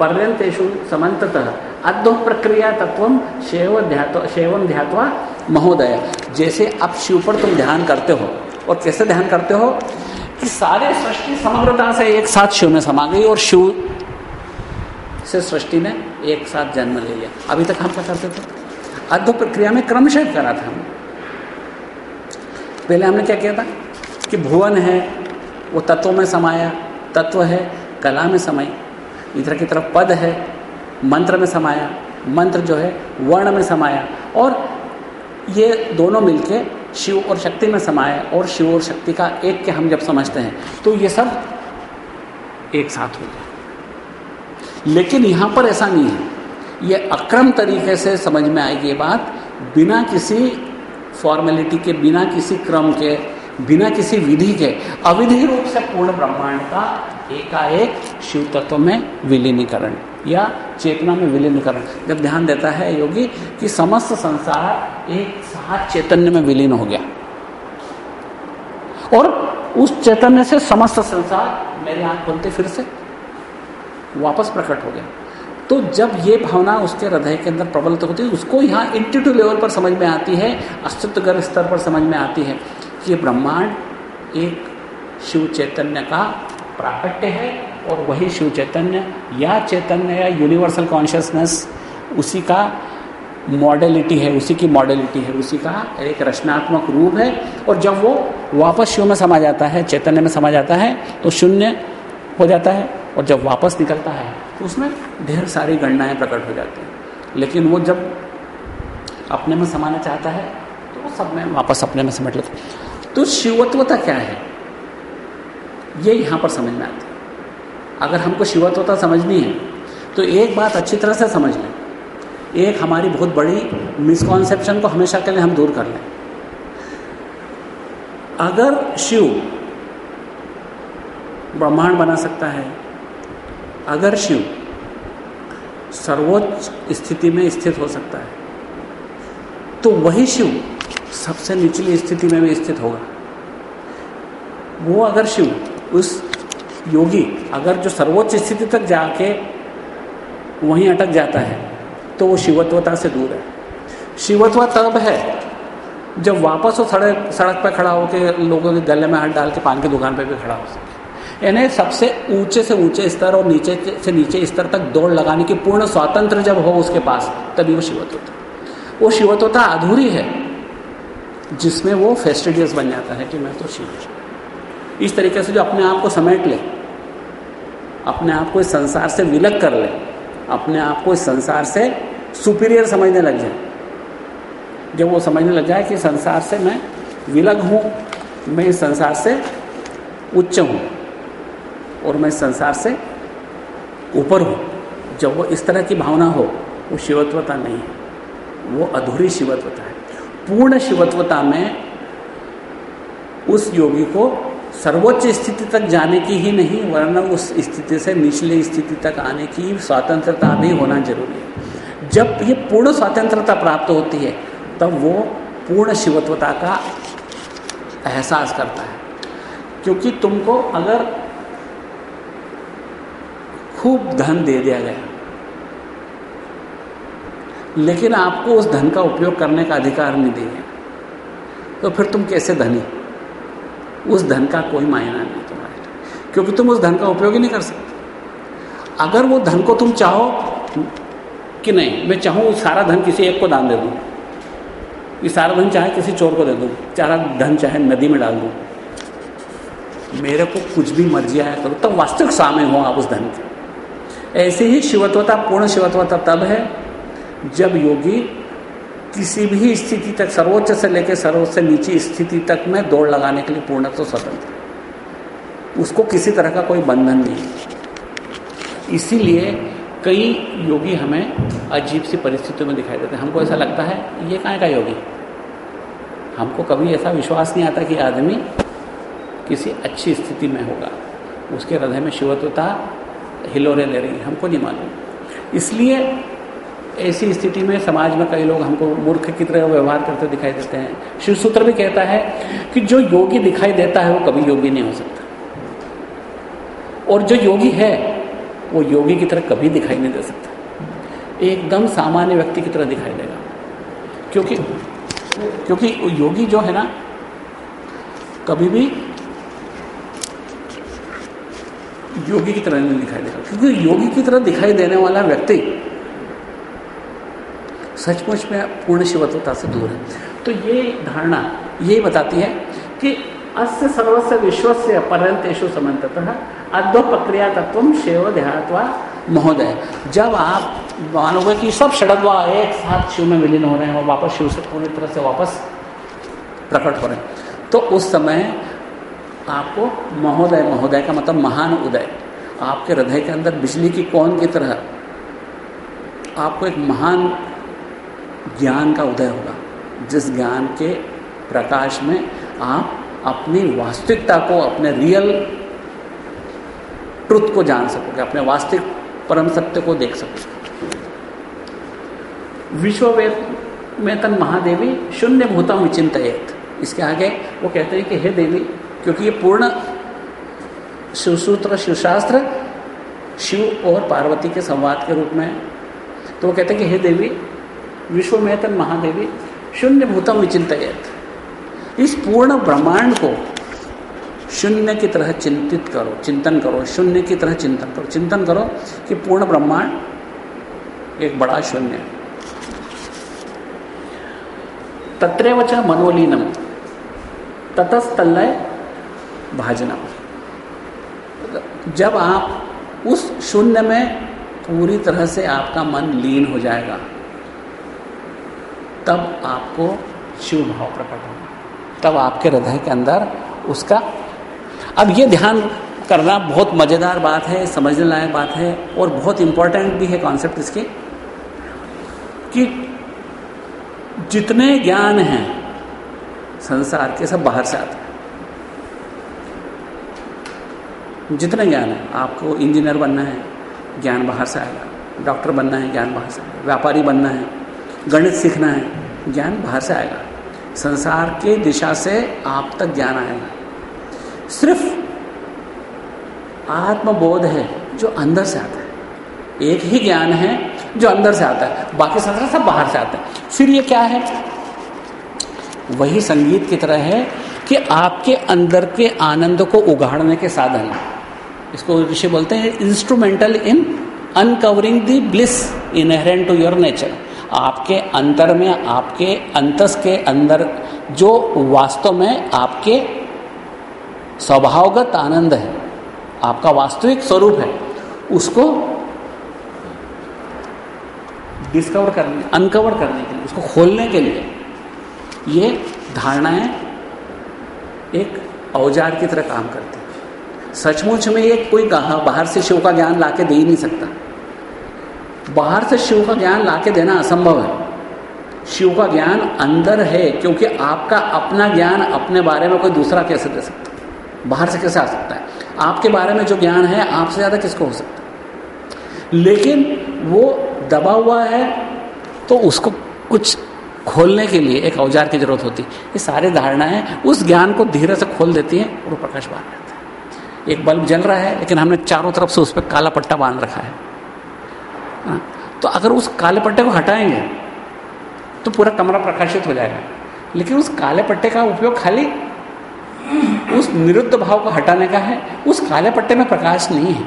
पर्यंतेषु समन्ततः। अद्भुत प्रक्रिया तत्व शेव ध्यात्वा शेवम ध्यात्वा महोदय। जैसे आप शिव पर तुम ध्यान करते हो और कैसे ध्यान करते हो? कि सारे सृष्टि समग्रता से एक साथ शिव में समा गई और शिव से सृष्टि ने एक साथ जन्म ले लिया। अभी तक हम क्या करते थे? अद्भुत प्रक्रिया में क्रमशः करा था हम पहले हमने क्या किया था? कि भुवन है, वो तत्वों में समाया, तत्व है, कला में समाई। इधर की तरफ़ पद है, मंत्र में समाया, मंत्र जो है, वर्ण में समाया। और ये दोनों मिलके शिव और शक्ति में समाया और शिव और शक्ति का एक के हम जब समझते हैं तो ये सब एक साथ हो गया लेकिन यहाँ पर ऐसा नहीं है। ये अक्रम तरीके से समझ में आएगी ये बात, बिना किसी फॉर्मेलिटी के, बिना किसी क्रम के, बिना किसी विधि के, अविधि रूप से पूर्ण ब्रह्मांड का एकाएक शिव तत्व में विलीनीकरण या चेतना में विलीनीकरण। जब ध्यान देता है योगी कि समस्त संसार एक साथ चैतन्य में विलीन हो गया। और उस चैतन्य से समस्त संसार मेरे आँख खोलते फिर से वापस प्रकट हो गया। तो जब ये भावना उसके हृदय के अंदर प्रबलित होती है, उसको यहाँ इंटीट्यू लेवल पर समझ में आती है अस्तित्वगर स्तर पर समझ में आती है कि ये ब्रह्मांड एक शिव चैतन्य का प्राकट्य है और वही शिव चैतन्य या चैतन्य या यूनिवर्सल कॉन्शियसनेस उसी का मॉडलिटी है, उसी की मॉडलिटी है। उसी का एक रचनात्मक रूप है और जब वो वापस शिव में समा जाता है, चैतन्य में समा जाता है तो शून्य हो जाता है और जब वापस निकलता है तो उसमें ढेर सारी गणनाएँ प्रकट हो जाती हैं। लेकिन वो जब अपने में समाना चाहता है तो वो सब में वापस अपने में समेट लेता तो शिवत्वता क्या है? ये यहाँ पर समझ में आती है। अगर हमको शिवत्वता समझनी है तो एक बात अच्छी तरह से समझ लें। एक हमारी बहुत बड़ी मिसकॉन्सेप्शन को हमेशा के लिए हम दूर कर लें। अगर शिव ब्रह्मांड बना सकता है, अगर शिव सर्वोच्च स्थिति में स्थित हो सकता है तो वही शिव सबसे निचली स्थिति में भी स्थित होगा। वो अगर शिव, उस योगी अगर जो सर्वोच्च स्थिति तक जाके वहीं अटक जाता है तो वो शिवत्वता से दूर है। शिवत्व तब है, जब वापस वो सड़क सड़क पर खड़ा होकर लोगों के गले में हाथ डाल के पान की दुकान पर भी खड़ा हो सके। यानी सबसे ऊँचे से ऊँचे स्तर और नीचे से नीचे स्तर तक दौड़ लगाने की पूर्ण स्वातंत्र जब हो उसके पास, तभी वो शिवत्वता। वो शिवत्वता अधूरी है, जिसमें वो फेस्टिडियस बन जाता है कि मैं तो शिव इस तरीके से जो अपने आप को समेट ले, अपने आप को इस संसार से विलग कर ले, अपने आप को इस संसार से सुपीरियर समझने लग जाए। जब वो समझने लग जाए कि संसार से मैं विलग हूँ, मैं इस संसार से उच्च हूँ और मैं संसार से ऊपर हूँ। जब वो इस तरह की भावना हो, वो शिवत्वता नहीं है। वो अधूरी शिवत्वता है। पूर्ण शिवत्वता में उस योगी को सर्वोच्च स्थिति तक जाने की ही नहीं, वरना उस स्थिति से निचली स्थिति तक आने की स्वतंत्रता भी होना ज़रूरी है। जब ये पूर्ण स्वतंत्रता प्राप्त होती है, तब वो पूर्ण शिवत्वता का एहसास करता है। क्योंकि तुमको अगर खूब धन दे दिया गया लेकिन आपको उस धन का उपयोग करने का अधिकार नहीं दिया तो फिर तुम कैसे धनी? उस धन का कोई मायना नहीं तुम्हारे क्योंकि तुम उस धन का उपयोग ही नहीं कर सकते। अगर वो धन को तुम चाहो कि नहीं? मैं चाहूँ सारा धन किसी एक को दान दे दूँ। ये सारा धन चाहे किसी चोर को दे दूँ। सारा धन चाहे नदी में डाल दूँ। मेरे को कुछ भी मर्ज़ी आया करो। तब वास्तविक सामय हो आप उस धन के। ऐसे ही शिवत्वता, पूर्ण शिवत्वता तब है जब योगी किसी भी स्थिति तक, सर्वोच्च से लेकर सर्वोच्च से नीची स्थिति तक में दौड़ लगाने के लिए पूर्ण तो स्वतंत्र उसको किसी तरह का कोई बंधन नहीं इसीलिए कई योगी हमें अजीब सी परिस्थितियों में दिखाई देते हैं। हमको ऐसा लगता है, ये कहाँ का योगी? हमको कभी ऐसा विश्वास नहीं आता कि आदमी किसी अच्छी स्थिति में होगा। उसके हृदय में शिवत्वता हिलोरे ले रही हमको नहीं मालूम। इसलिए ऐसी स्थिति में समाज में कई लोग हमको मूर्ख की तरह व्यवहार करते दिखाई देते हैं। शिव सूत्र भी कहता है कि जो योगी दिखाई देता है, वो कभी योगी नहीं हो सकता। और जो योगी है वो योगी की तरह कभी दिखाई नहीं दे सकता। एकदम सामान्य व्यक्ति की तरह दिखाई देगा। क्योंकि क्योंकि योगी जो है ना, कभी भी योगी की तरह नहीं दिखाई देगा। क्योंकि योगी की तरह दिखाई देने वाला व्यक्ति सचमुच में पूर्ण शिवत्वता से दूर है। तो ये धारणा ये बताती है कि अस्य सर्वस्व विश्व से पर्यंतेशु समन्तत अद्व प्रक्रिया तत्व शिव ध्यात्वा महोदय, जब आप मानोगे कि सब षडद्वा एक साथ शिव में विलीन हो रहे हैं और वापस शिव से पूरी तरह से वापस प्रकट हो रहे हैं तो उस समय आपको महोदय महोदय का मतलब महान उदय, आपके हृदय के अंदर बिजली की कौन की तरह आपको एक महान ज्ञान का उदय होगा, जिस ज्ञान के प्रकाश में आप अपनी वास्तविकता को, अपने रियल ट्रुथ को जान सकोगे, अपने वास्तविक परम सत्य को देख सकोगे। विश्ववेद में तन महादेवी शून्य भूतम विचिंत इसके आगे वो कहते हैं कि, हे देवी, क्योंकि ये पूर्ण शिवसूत्र शिवशास्त्र शिव और पार्वती के संवाद के रूप में है। तो वो कहते हैं कि, हे देवी विश्व में तन महादेवी शून्य भूतम विचिंत इस पूर्ण ब्रह्मांड को शून्य की तरह चिंतित करो, चिंतन करो, शून्य की तरह चिंतन करो। चिंतन करो कि पूर्ण ब्रह्मांड एक बड़ा शून्य है। तत्रेव च मनोलीनम, ततस्तलय भाजनम। जब आप उस शून्य में पूरी तरह से आपका मन लीन हो जाएगा, तब आपको शिव भाव प्रकट होगा। तब आपके हृदय के अंदर उसका अब ये ध्यान करना बहुत मज़ेदार बात है, समझने लायक बात है और बहुत इंपॉर्टेंट भी है कॉन्सेप्ट इसके कि जितने ज्ञान हैं, संसार के सब बाहर से आते हैं। जितने ज्ञान है, आपको इंजीनियर बनना है, ज्ञान बाहर से आएगा। डॉक्टर बनना है, ज्ञान बाहर से आएगा। व्यापारी बनना है, गणित सीखना है, ज्ञान बाहर से आएगा। संसार के दिशा से आप तक ज्ञान आएगा सिर्फ़ आत्मबोध है जो अंदर से आता है। एक ही ज्ञान है जो अंदर से आता है। बाकी संसार सब बाहर से आता है। फिर ये क्या है? वही संगीत की तरह है कि आपके अंदर के आनंद को उगाड़ने के साधन इसको ऋषि बोलते हैं instrumental in uncovering the bliss inherent to your nature आपके अंतर में, आपके अंतस के अंदर, जो वास्तव में आपके स्वभावगत आनंद है, आपका वास्तविक स्वरूप है, उसको डिस्कवर करने अनकवर करने के लिए, उसको खोलने के लिए, ये धारणाएँ एक औज़ार की तरह काम करती है। सचमुच में ये कोई कहा, बाहर से शिव का ज्ञान लाके दे ही नहीं सकता। बाहर से शिव का ज्ञान लाके देना असंभव है। शिव का ज्ञान अंदर है क्योंकि आपका अपना ज्ञान अपने बारे में कोई दूसरा कैसे दे सकता बाहर से कैसे आ सकता है? आपके बारे में जो ज्ञान है आपसे ज़्यादा किसको हो सकता है? लेकिन वो दबा हुआ है तो उसको कुछ खोलने के लिए एक औज़ार की ज़रूरत होती है। ये सारी धारणाएँ उस ज्ञान को धीरे से खोल देती हैं और प्रकाश बाहर रहता है। एक बल्ब जल रहा है लेकिन हमने चारों तरफ़ से उस पर काला पट्टा बाँध रखा हाँ, तो अगर उस काले पट्टे को हटाएँगे तो पूरा कमरा प्रकाशित हो जाएगा। लेकिन उस काले पट्टे का उपयोग खाली उस निरुद्ध भाव को हटाने का है, उस काले पट्टे में प्रकाश नहीं है।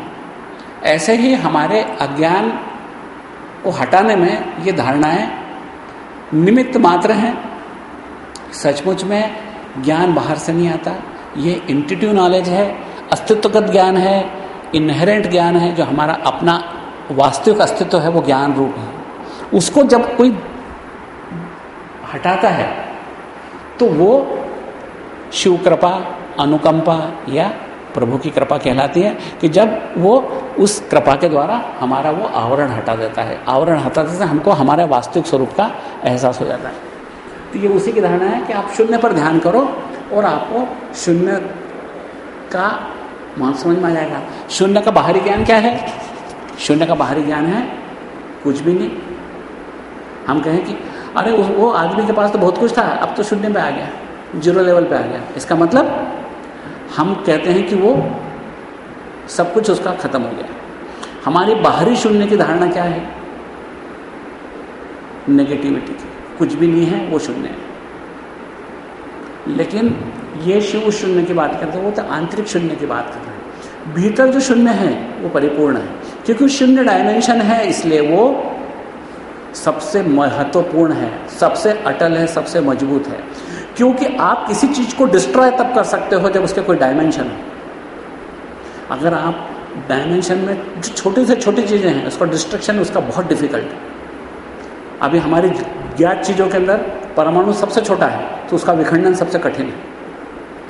ऐसे ही हमारे अज्ञान को हटाने में ये धारणाएँ निमित्त मात्र हैं। सचमुच में ज्ञान बाहर से नहीं आता। ये इंटिट्यू नॉलेज है, अस्तित्वगत ज्ञान है इनहेरेंट ज्ञान है, जो हमारा अपना वास्तविक अस्तित्व है, वो ज्ञान रूप है। उसको जब कोई हटाता है तो वो शिव कृपा, अनुकंपा या प्रभु की कृपा कहलाती है कि जब वो उस कृपा के द्वारा हमारा वो आवरण हटा देता है। आवरण हटाते से हमको हमारे वास्तविक स्वरूप का एहसास हो जाता है। तो ये उसी की धारणा है कि आप शून्य पर ध्यान करो और आपको शून्य का, मान समझ में आ जाएगा। शून्य का बाहरी ज्ञान क्या है? शून्य का बाहरी ज्ञान है, कुछ भी नहीं। हम कहें कि, अरे वो आदमी के पास तो बहुत कुछ था, अब तो शून्य पे आ गया, ज़ीरो लेवल पे आ गया। इसका मतलब हम कहते हैं कि वो सब कुछ उसका खत्म हो गया। हमारी बाहरी शून्य की धारणा क्या है? नेगेटिविटी की। कुछ भी नहीं है, वो शून्य है। लेकिन ये शिव शून्य की बात करते हैं, वो तो आंतरिक शून्य की बात कर रहे हैं। भीतर जो शून्य है, वो परिपूर्ण है। क्योंकि शून्य डायमेंशन है, इसलिए वो सबसे महत्वपूर्ण है, सबसे अटल है, सबसे मज़बूत है। क्योंकि आप किसी चीज़ को डिस्ट्रॉय तब कर सकते हो जब उसके कोई डायमेंशन हो। अगर आप डायमेंशन में जो छोटी से छोटी चीज़ें हैं, उसका डिस्ट्रक्शन उसका बहुत डिफ़िकल्ट है। अभी हमारी ज्ञात चीज़ों के अंदर परमाणु सबसे छोटा है तो उसका विखंडन सबसे कठिन है।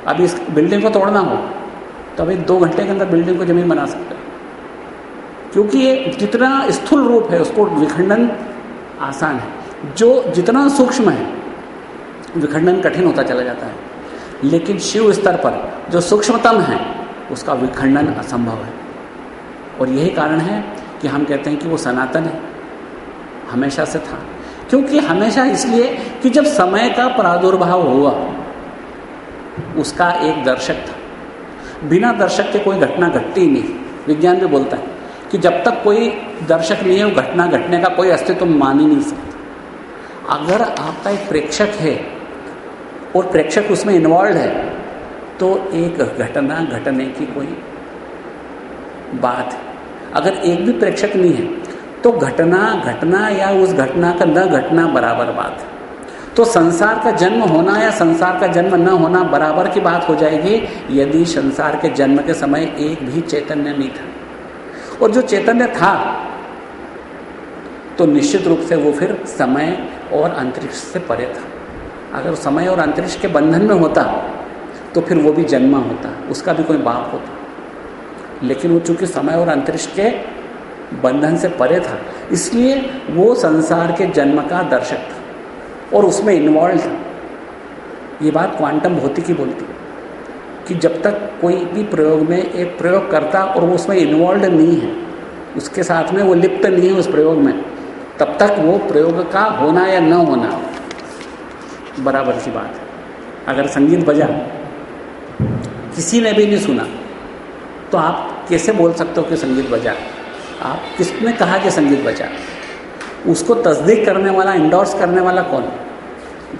अभी इस बिल्डिंग को तोड़ना हो तो अभी दो घंटे के अंदर बिल्डिंग को ज़मीन बना सकते हैं। क्योंकि ये जितना स्थूल रूप है, उसको विखंडन आसान है। जो जितना सूक्ष्म है, विखंडन कठिन होता चला जाता है। लेकिन शिव स्तर पर जो सूक्ष्मतम है, उसका विखंडन असंभव है। और यही कारण है कि हम कहते हैं कि वो सनातन है। हमेशा से था। क्योंकि हमेशा इसलिए कि जब समय का प्रादुर्भाव हुआ, उसका एक दर्शक था। बिना दर्शक के कोई घटना घटती ही नहीं। विज्ञान भी बोलता है कि जब तक कोई दर्शक नहीं है, वो घटना घटने का कोई अस्तित्व मान ही नहीं सकता। अगर आपका एक प्रेक्षक है और प्रेक्षक उसमें इन्वॉल्व है तो एक घटना घटने की कोई बात है। अगर एक भी प्रेक्षक नहीं है तो घटना घटना या उस घटना का न घटना बराबर बात है। तो संसार का जन्म होना या संसार का जन्म न होना बराबर की बात हो जाएगी, यदि संसार के जन्म के समय एक भी चैतन्य नहीं था। और जो चैतन्य था तो निश्चित रूप से वो फिर समय और अंतरिक्ष से परे था। अगर समय और अंतरिक्ष के बंधन में होता तो फिर वो भी जन्मा होता, उसका भी कोई बाप होता। लेकिन वो चूँकि समय और अंतरिक्ष के बंधन से परे था, इसलिए वो संसार के जन्म का दर्शक था और उसमें इन्वॉल्व था। ये बात क्वांटम भौतिकी बोलती कि जब तक कोई भी प्रयोग में एक प्रयोग करता और वो उसमें इन्वॉल्व नहीं है, उसके साथ में वो लिप्त नहीं है उस प्रयोग में, तब तक वो प्रयोग का होना या न होना, बराबर की बात है। अगर संगीत बजा, किसी ने भी नहीं सुना तो आप कैसे बोल सकते हो कि संगीत बजा? आप किसने कहा कि संगीत बजा? उसको तस्दीक करने वाला इंडोर्स करने वाला कौन?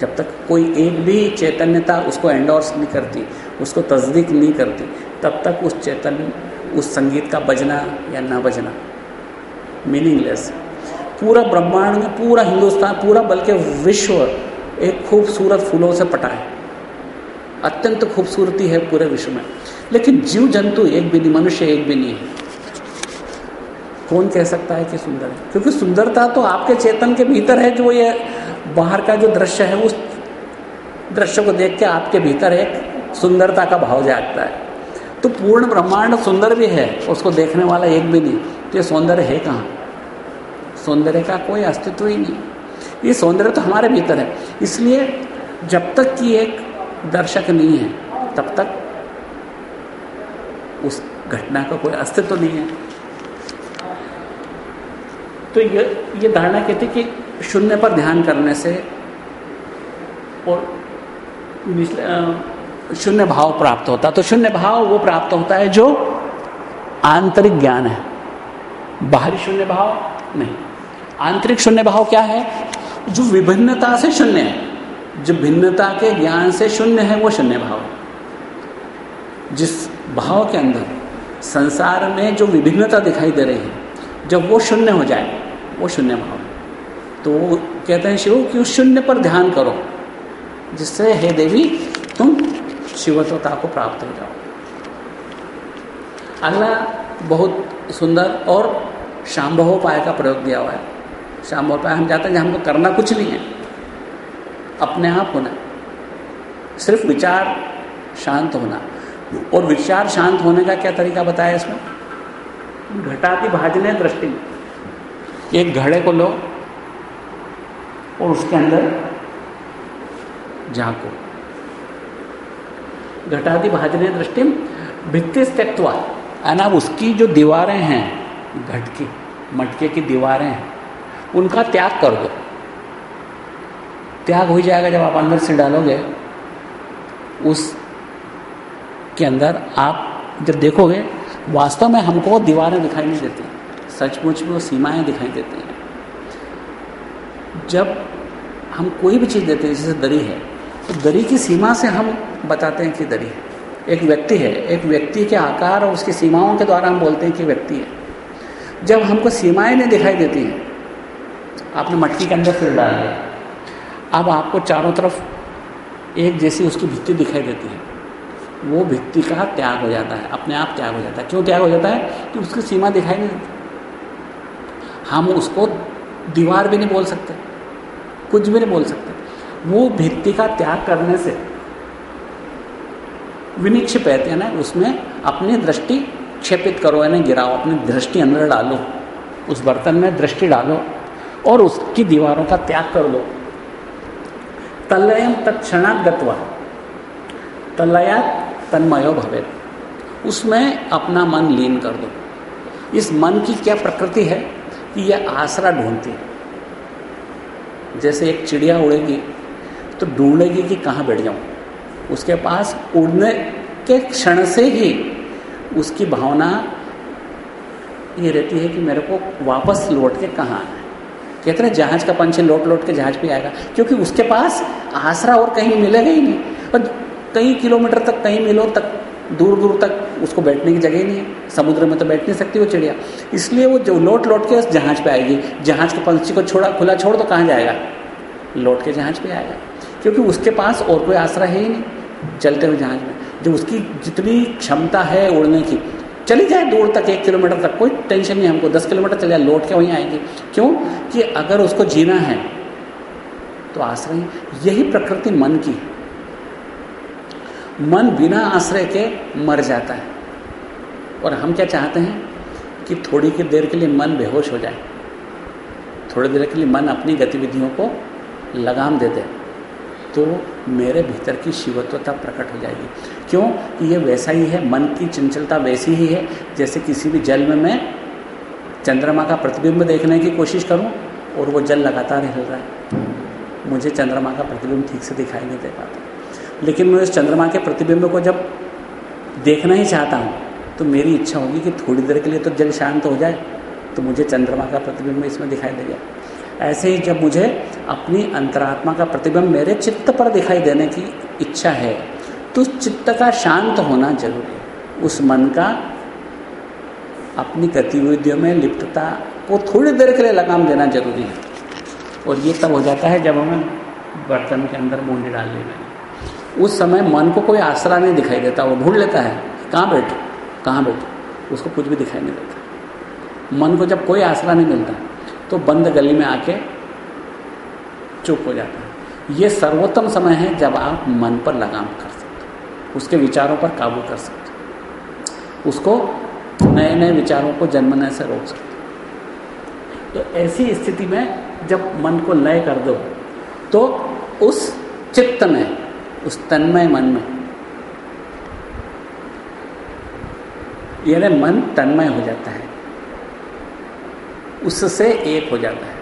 जब तक कोई एक भी चैतन्यता उसको एंडोर्स नहीं करती, उसको तस्दीक नहीं करती, तब तक उस चैतन्य, उस संगीत का बजना या ना बजना। मीनिंगलेस पूरा ब्रह्मांड में, पूरा हिंदुस्तान, पूरा बल्कि विश्व एक खूबसूरत फूलों से पटा है। अत्यंत खूबसूरती है पूरे विश्व में। लेकिन जीव जंतु एक भी नहीं, मनुष्य एक भी नहीं है। कौन कह सकता है कि सुंदर है? क्योंकि सुंदरता तो आपके चेतन के भीतर है, जो ये बाहर का जो दृश्य है, उस दृश्य को देख के आपके भीतर एक सुंदरता का भाव जागता है। तो पूर्ण ब्रह्मांड सुंदर भी है, उसको देखने वाला एक भी नहीं। तो ये सौंदर्य है कहाँ? सौंदर्य का कोई अस्तित्व ही नहीं। ये सौंदर्य तो हमारे भीतर है। इसलिए जब तक कि एक दर्शक नहीं है, तब तक उस घटना का कोई अस्तित्व नहीं है। तो ये ये धारणा कहती कि शून्य पर ध्यान करने से और शून्य भाव प्राप्त होता तो शून्य भाव वो प्राप्त होता है जो आंतरिक ज्ञान है। बाहरी शून्य भाव नहीं। आंतरिक शून्य भाव क्या है? जो विभिन्नता से शून्य है। जो भिन्नता के ज्ञान से शून्य है, वो शून्य भाव है। जिस भाव के अंदर संसार में जो विभिन्नता दिखाई दे रही है, जब वो शून्य हो जाए वो शून्य भाव तो वो कहते हैं, शिव कि उस शून्य पर ध्यान करो? जिससे, हे देवी, तुम शिवत्वता को प्राप्त हो जाओ। अगला बहुत सुंदर और शाम्भवोपाय का प्रयोग दिया हुआ है। शाम्भवोपाय हम जाते हैं हमको करना कुछ नहीं है। अपने आप होना। सिर्फ़ विचार शांत होना। और विचार शांत होने का क्या तरीका बताया इसमें? घटाती भाजने दृष्टि में। एक घड़े को लो और उसके अंदर झांको। घटाती भाजने दृष्टि भित्ति त्यक्वा ना उसकी जो दीवारें हैं घट की मटके की दीवारें हैं, उनका त्याग कर दो। त्याग हो जाएगा जब आप अंदर से डालोगे उस के अंदर आप जब देखोगे, वास्तव में हमको दीवारें दिखाई नहीं देती। सचमुच में वो सीमाएँ दिखाई देती हैं। जब हम कोई भी चीज़ देते हैं, जैसे दरी है तो दरी की सीमा से हम बताते हैं कि दरी है। एक व्यक्ति है, एक व्यक्ति के आकार और उसकी सीमाओं के द्वारा हम बोलते हैं कि व्यक्ति है। जब हमको सीमाएँ नहीं दिखाई देती हैं, आपने मटकी के अंदर फिर डाल दिया। अब आपको चारों तरफ़ एक जैसी उसकी भित्ति दिखाई देती है। वो भित्ति का त्याग हो जाता है, अपने आप त्याग हो जाता है। क्यों त्याग हो जाता है? कि उसकी सीमा दिखाई नहीं देती हम उसको दीवार भी नहीं बोल सकते, कुछ भी नहीं बोल सकते। वो भित्ति का त्याग करने से विनिक्षिप कहते हैं ना, उसमें अपनी दृष्टि क्षेपित करो, यानी गिराओ, अपनी दृष्टि अंदर डालो, उस बर्तन में दृष्टि डालो और उसकी दीवारों का त्याग कर लो तलयम तत्क्षणात गत्वा तलया तन्मयो भवे उसमें अपना मन लीन कर दो। इस मन की क्या प्रकृति है? यह आसरा ढूंढती जैसे एक चिड़िया उड़ेगी तो ढूंढेगी कि कहाँ बैठ जाऊँ। उसके पास उड़ने के क्षण से ही उसकी भावना ये रहती है कि मेरे को वापस लौट के कहाँ आना है। कहते हैं जहाज़ का पंछी लौट लौट के जहाज़ पे आएगा, क्योंकि उसके पास आसरा और कहीं मिलेगा ही नहीं। और कई किलोमीटर तक कई मीलों तक दूर दूर तक उसको बैठने की जगह ही नहीं है। समुद्र में तो बैठ नहीं सकती वो चिड़िया। इसलिए वो जो लौट लौट के उस जहाज़ पे आएगी। जहाज़ के पंछी को छोड़ा, खुला छोड़ तो कहाँ जाएगा? लौट के जहाज़ पे आएगा। क्योंकि उसके पास और कोई आसरा है ही नहीं चलते हुए जहाज़ में। जो उसकी जितनी क्षमता है उड़ने की, चली जाए दूर तक, एक किलोमीटर तक, कोई टेंशन नहीं हमको। दस किलोमीटर चले जाए लौट के वहीं आएँगे। क्यों? कि अगर उसको जीना है तो आश्रय, यही प्रकृति मन की मन बिना आश्रय के मर जाता है। और हम क्या चाहते हैं कि थोड़ी की देर के लिए मन बेहोश हो जाए। थोड़ी देर के लिए मन अपनी गतिविधियों को लगाम दे दे तो मेरे भीतर की शिवत्वता प्रकट हो जाएगी। क्यों? कि ये वैसा ही है, मन की चंचलता वैसी ही है, जैसे किसी भी जल में मैं चंद्रमा का प्रतिबिंब देखने की कोशिश करूँ और वो जल लगातार हिल रहा है। मुझे चंद्रमा का प्रतिबिंब ठीक से दिखाई नहीं दे पाता। लेकिन मैं उस चंद्रमा के प्रतिबिंब को जब देखना ही चाहता हूँ तो मेरी इच्छा होगी कि थोड़ी देर के लिए तो जल शांत हो जाए तो मुझे चंद्रमा का प्रतिबिंब इसमें दिखाई देगा ऐसे ही जब मुझे अपनी अंतरात्मा का प्रतिबिंब मेरे चित्त पर दिखाई देने की इच्छा है तो चित्त का शांत होना ज़रूरी है। उस मन का अपनी गतिविधियों में लिप्तता को थोड़ी देर के लिए लगाम देना ज़रूरी है। और ये तब हो जाता है जब हमें बर्तन के अंदर बूंदी डाल लेना उस समय मन को कोई आसरा नहीं दिखाई देता, वो ढूंढ लेता है, कहाँ बैठो? कहाँ बैठो? उसको कुछ भी दिखाई नहीं देता। मन को जब कोई आसरा नहीं मिलता तो बंद गली में आके चुप हो जाता है। ये सर्वोत्तम समय है जब आप मन पर लगाम कर सकते हो, उसके विचारों पर काबू कर सकते हो। उसको नए नए विचारों को जन्मने से रोक सकते हो। तो ऐसी स्थिति में जब मन को लय कर दो तो उस चित्त में उस तन्मय मन में। यानी मन तन्मय हो जाता है। उससे एक हो जाता है,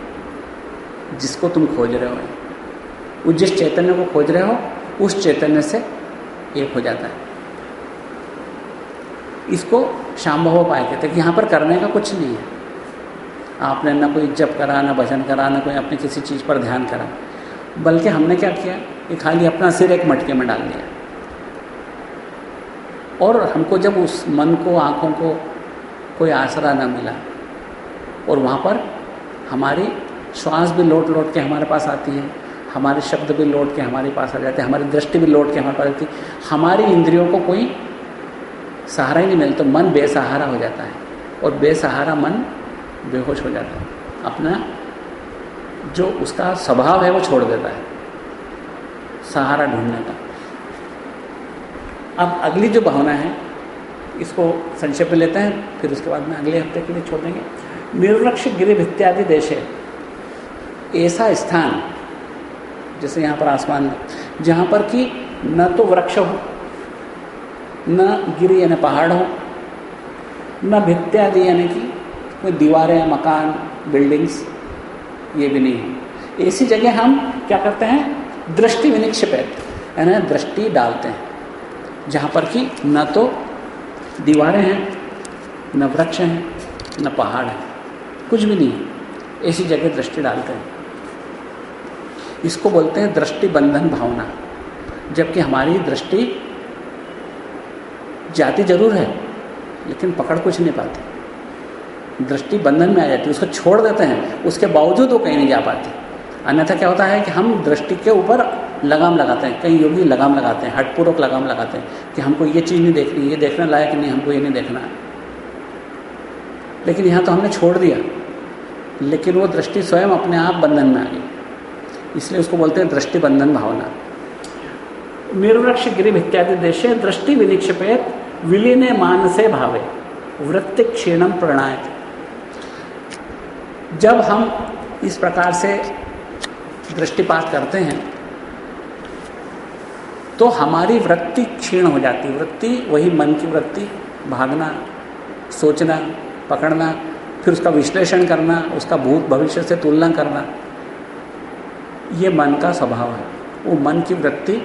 जिसको तुम खोज रहे हो। उस जिस चैतन्य को खोज रहे हो, उस चैतन्य से एक हो जाता है। इसको शाम्भव पाए कहते हैं कि यहाँ पर करने का कुछ नहीं है। आपने ना कोई जप करा, ना भजन करा, ना कोई अपनी किसी चीज़ पर ध्यान करा। बल्कि हमने क्या किया? कि खाली अपना सिर एक मटके में डाल दिया। और हमको जब उस मन को, आँखों को कोई आसरा ना मिला, और वहाँ पर हमारी श्वास भी लौट लौट के हमारे पास आती है, हमारे शब्द भी लौट के हमारे पास आ जाते हैं, हमारी दृष्टि भी लौट के हमारे पास आती है, हमारी इंद्रियों को कोई सहारा ही नहीं मिलता तो मन बेसहारा हो जाता है, और बेसहारा मन बेहोश हो जाता है। अपना जो उसका स्वभाव है वो छोड़ देता है। सहारा ढूँढने का अब अगली जो भावना है, इसको संक्षेप में लेते हैं, फिर उसके बाद में अगले हफ़्ते के लिए छोड़ देंगे। निर्वृक्ष गिरिभ इत्यादि देश। है ऐसा स्थान, जैसे यहाँ पर आसमान में, जहाँ पर कि न तो वृक्ष हो, न गिरी यानी पहाड़ हो, न भित्यादि यानी कि कोई दीवारें, मकान, बिल्डिंग्स, ये भी नहीं है। ऐसी जगह हम क्या करते हैं? दृष्टि विनिक्षेपित यानी दृष्टि डालते हैं। जहाँ पर कि न तो दीवारें हैं, न वृक्ष हैं, न पहाड़ हैं। कुछ भी नहीं है। ऐसी जगह दृष्टि डालते हैं। इसको बोलते हैं दृष्टि बंधन भावना। जबकि हमारी दृष्टि जाती ज़रूर है, लेकिन पकड़ कुछ नहीं पाती। दृष्टि बंधन में आ जाती है, उसको छोड़ देते हैं, उसके बावजूद वो कहीं नहीं जा पाती। अन्यथा क्या होता है कि हम दृष्टि के ऊपर लगाम लगाते हैं, कई योगी लगाम लगाते हैं हटपूर्वक लगाम लगाते हैं कि हमको ये चीज़ नहीं देखनी, ये देखने लायक नहीं, हमको ये नहीं देखना लेकिन यहाँ तो हमने छोड़ दिया, लेकिन वो दृष्टि स्वयं अपने आप बंधन में आ गई। इसलिए उसको बोलते हैं दृष्टि बंधन भावना। निर्वृक्ष गिरिभ इत्यादि देशे दृष्टि विनिक्षेपेत विलीने मानसे भावे, वृत्ति क्षीणम प्रणाय जब हम इस प्रकार से दृष्टिपात करते हैं तो हमारी वृत्ति क्षीण हो जाती है। वृत्ति, वही मन की वृत्ति, भागना, सोचना, पकड़ना, फिर उसका विश्लेषण करना, उसका भूत भविष्य से तुलना करना, ये मन का स्वभाव है। वो मन की वृत्ति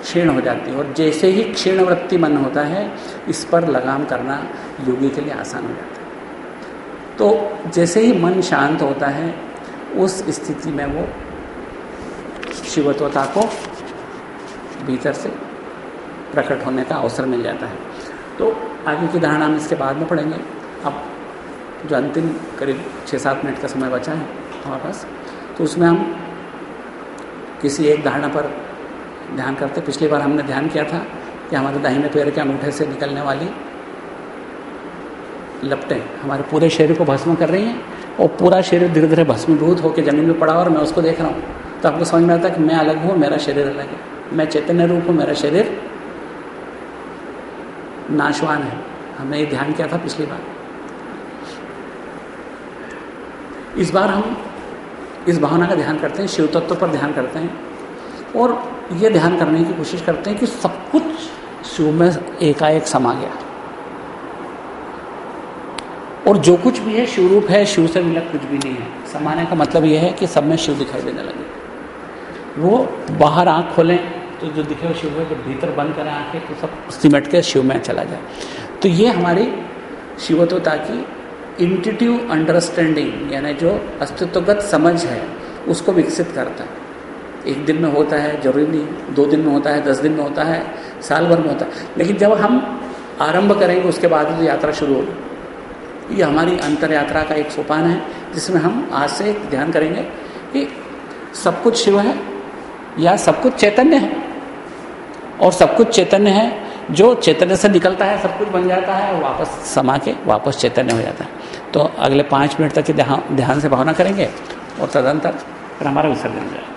क्षीण हो जाती है। और जैसे ही क्षीण वृत्ति मन होता है, इस पर लगाम करना योगी के लिए आसान हो जाता है। तो जैसे ही मन शांत होता है, उस स्थिति में वो शिवत्वता को भीतर से प्रकट होने का अवसर मिल जाता है। तो आगे की धारणा हम इसके बाद में पढ़ेंगे। अब जो अंतिम करीब छः सात मिनट का समय बचा है हमारे पास तो उसमें हम किसी एक धारणा पर ध्यान करते पिछली बार हमने ध्यान किया था कि हमारे दाहिने पैर के अंगूठे से निकलने वाली लपटें हमारे पूरे शरीर को भस्म कर रही हैं और पूरा शरीर धीरे धीरे भस्मीभूत होकर ज़मीन में पड़ा और मैं उसको देख रहा हूँ। तो आपको समझ में आता है कि मैं अलग हूँ, मेरा शरीर अलग है। मैं चैतन्य रूप हूँ, मेरा शरीर नाशवान है। हमने ये ध्यान किया था पिछली बार। इस बार हम इस भावना का ध्यान करते हैं, शिव तत्व पर ध्यान करते हैं और ये ध्यान करने की कोशिश करते हैं कि सब कुछ शिव में एकाएक समा गया। और जो कुछ भी है, शिव रूप है, शिव से मिला कुछ भी नहीं है। समाने का मतलब यह है कि सब में शिव दिखाई देने लगे। वो बाहर आँख खोलें। तो जो दिखे वो शिव है जब भीतर बंद करें आँखें तो सब सिमट के शिव में चला जाए। तो ये हमारी शिवत्वता की इंटिट्यू अंडरस्टैंडिंग यानी जो अस्तित्वगत समझ है उसको विकसित करता है। एक दिन में होता है ज़रूरी नहीं दो दिन में होता है दस दिन में होता है साल भर में होता है। लेकिन जब हम आरंभ करेंगे उसके बाद जो यात्रा शुरू होगी। ये हमारी अंतर यात्रा का एक सोपान है जिसमें हम आज से ध्यान करेंगे कि सब कुछ शिव है या सब कुछ चैतन्य है। और सब कुछ चैतन्य है। जो चैतन्य से निकलता है, सब कुछ बन जाता है और वापस समा के वापस चैतन्य हो जाता है। तो अगले पाँच मिनट तक ध्यान ध्यान से भावना करेंगे और तदंतर फिर हमारा विसर्जन जाए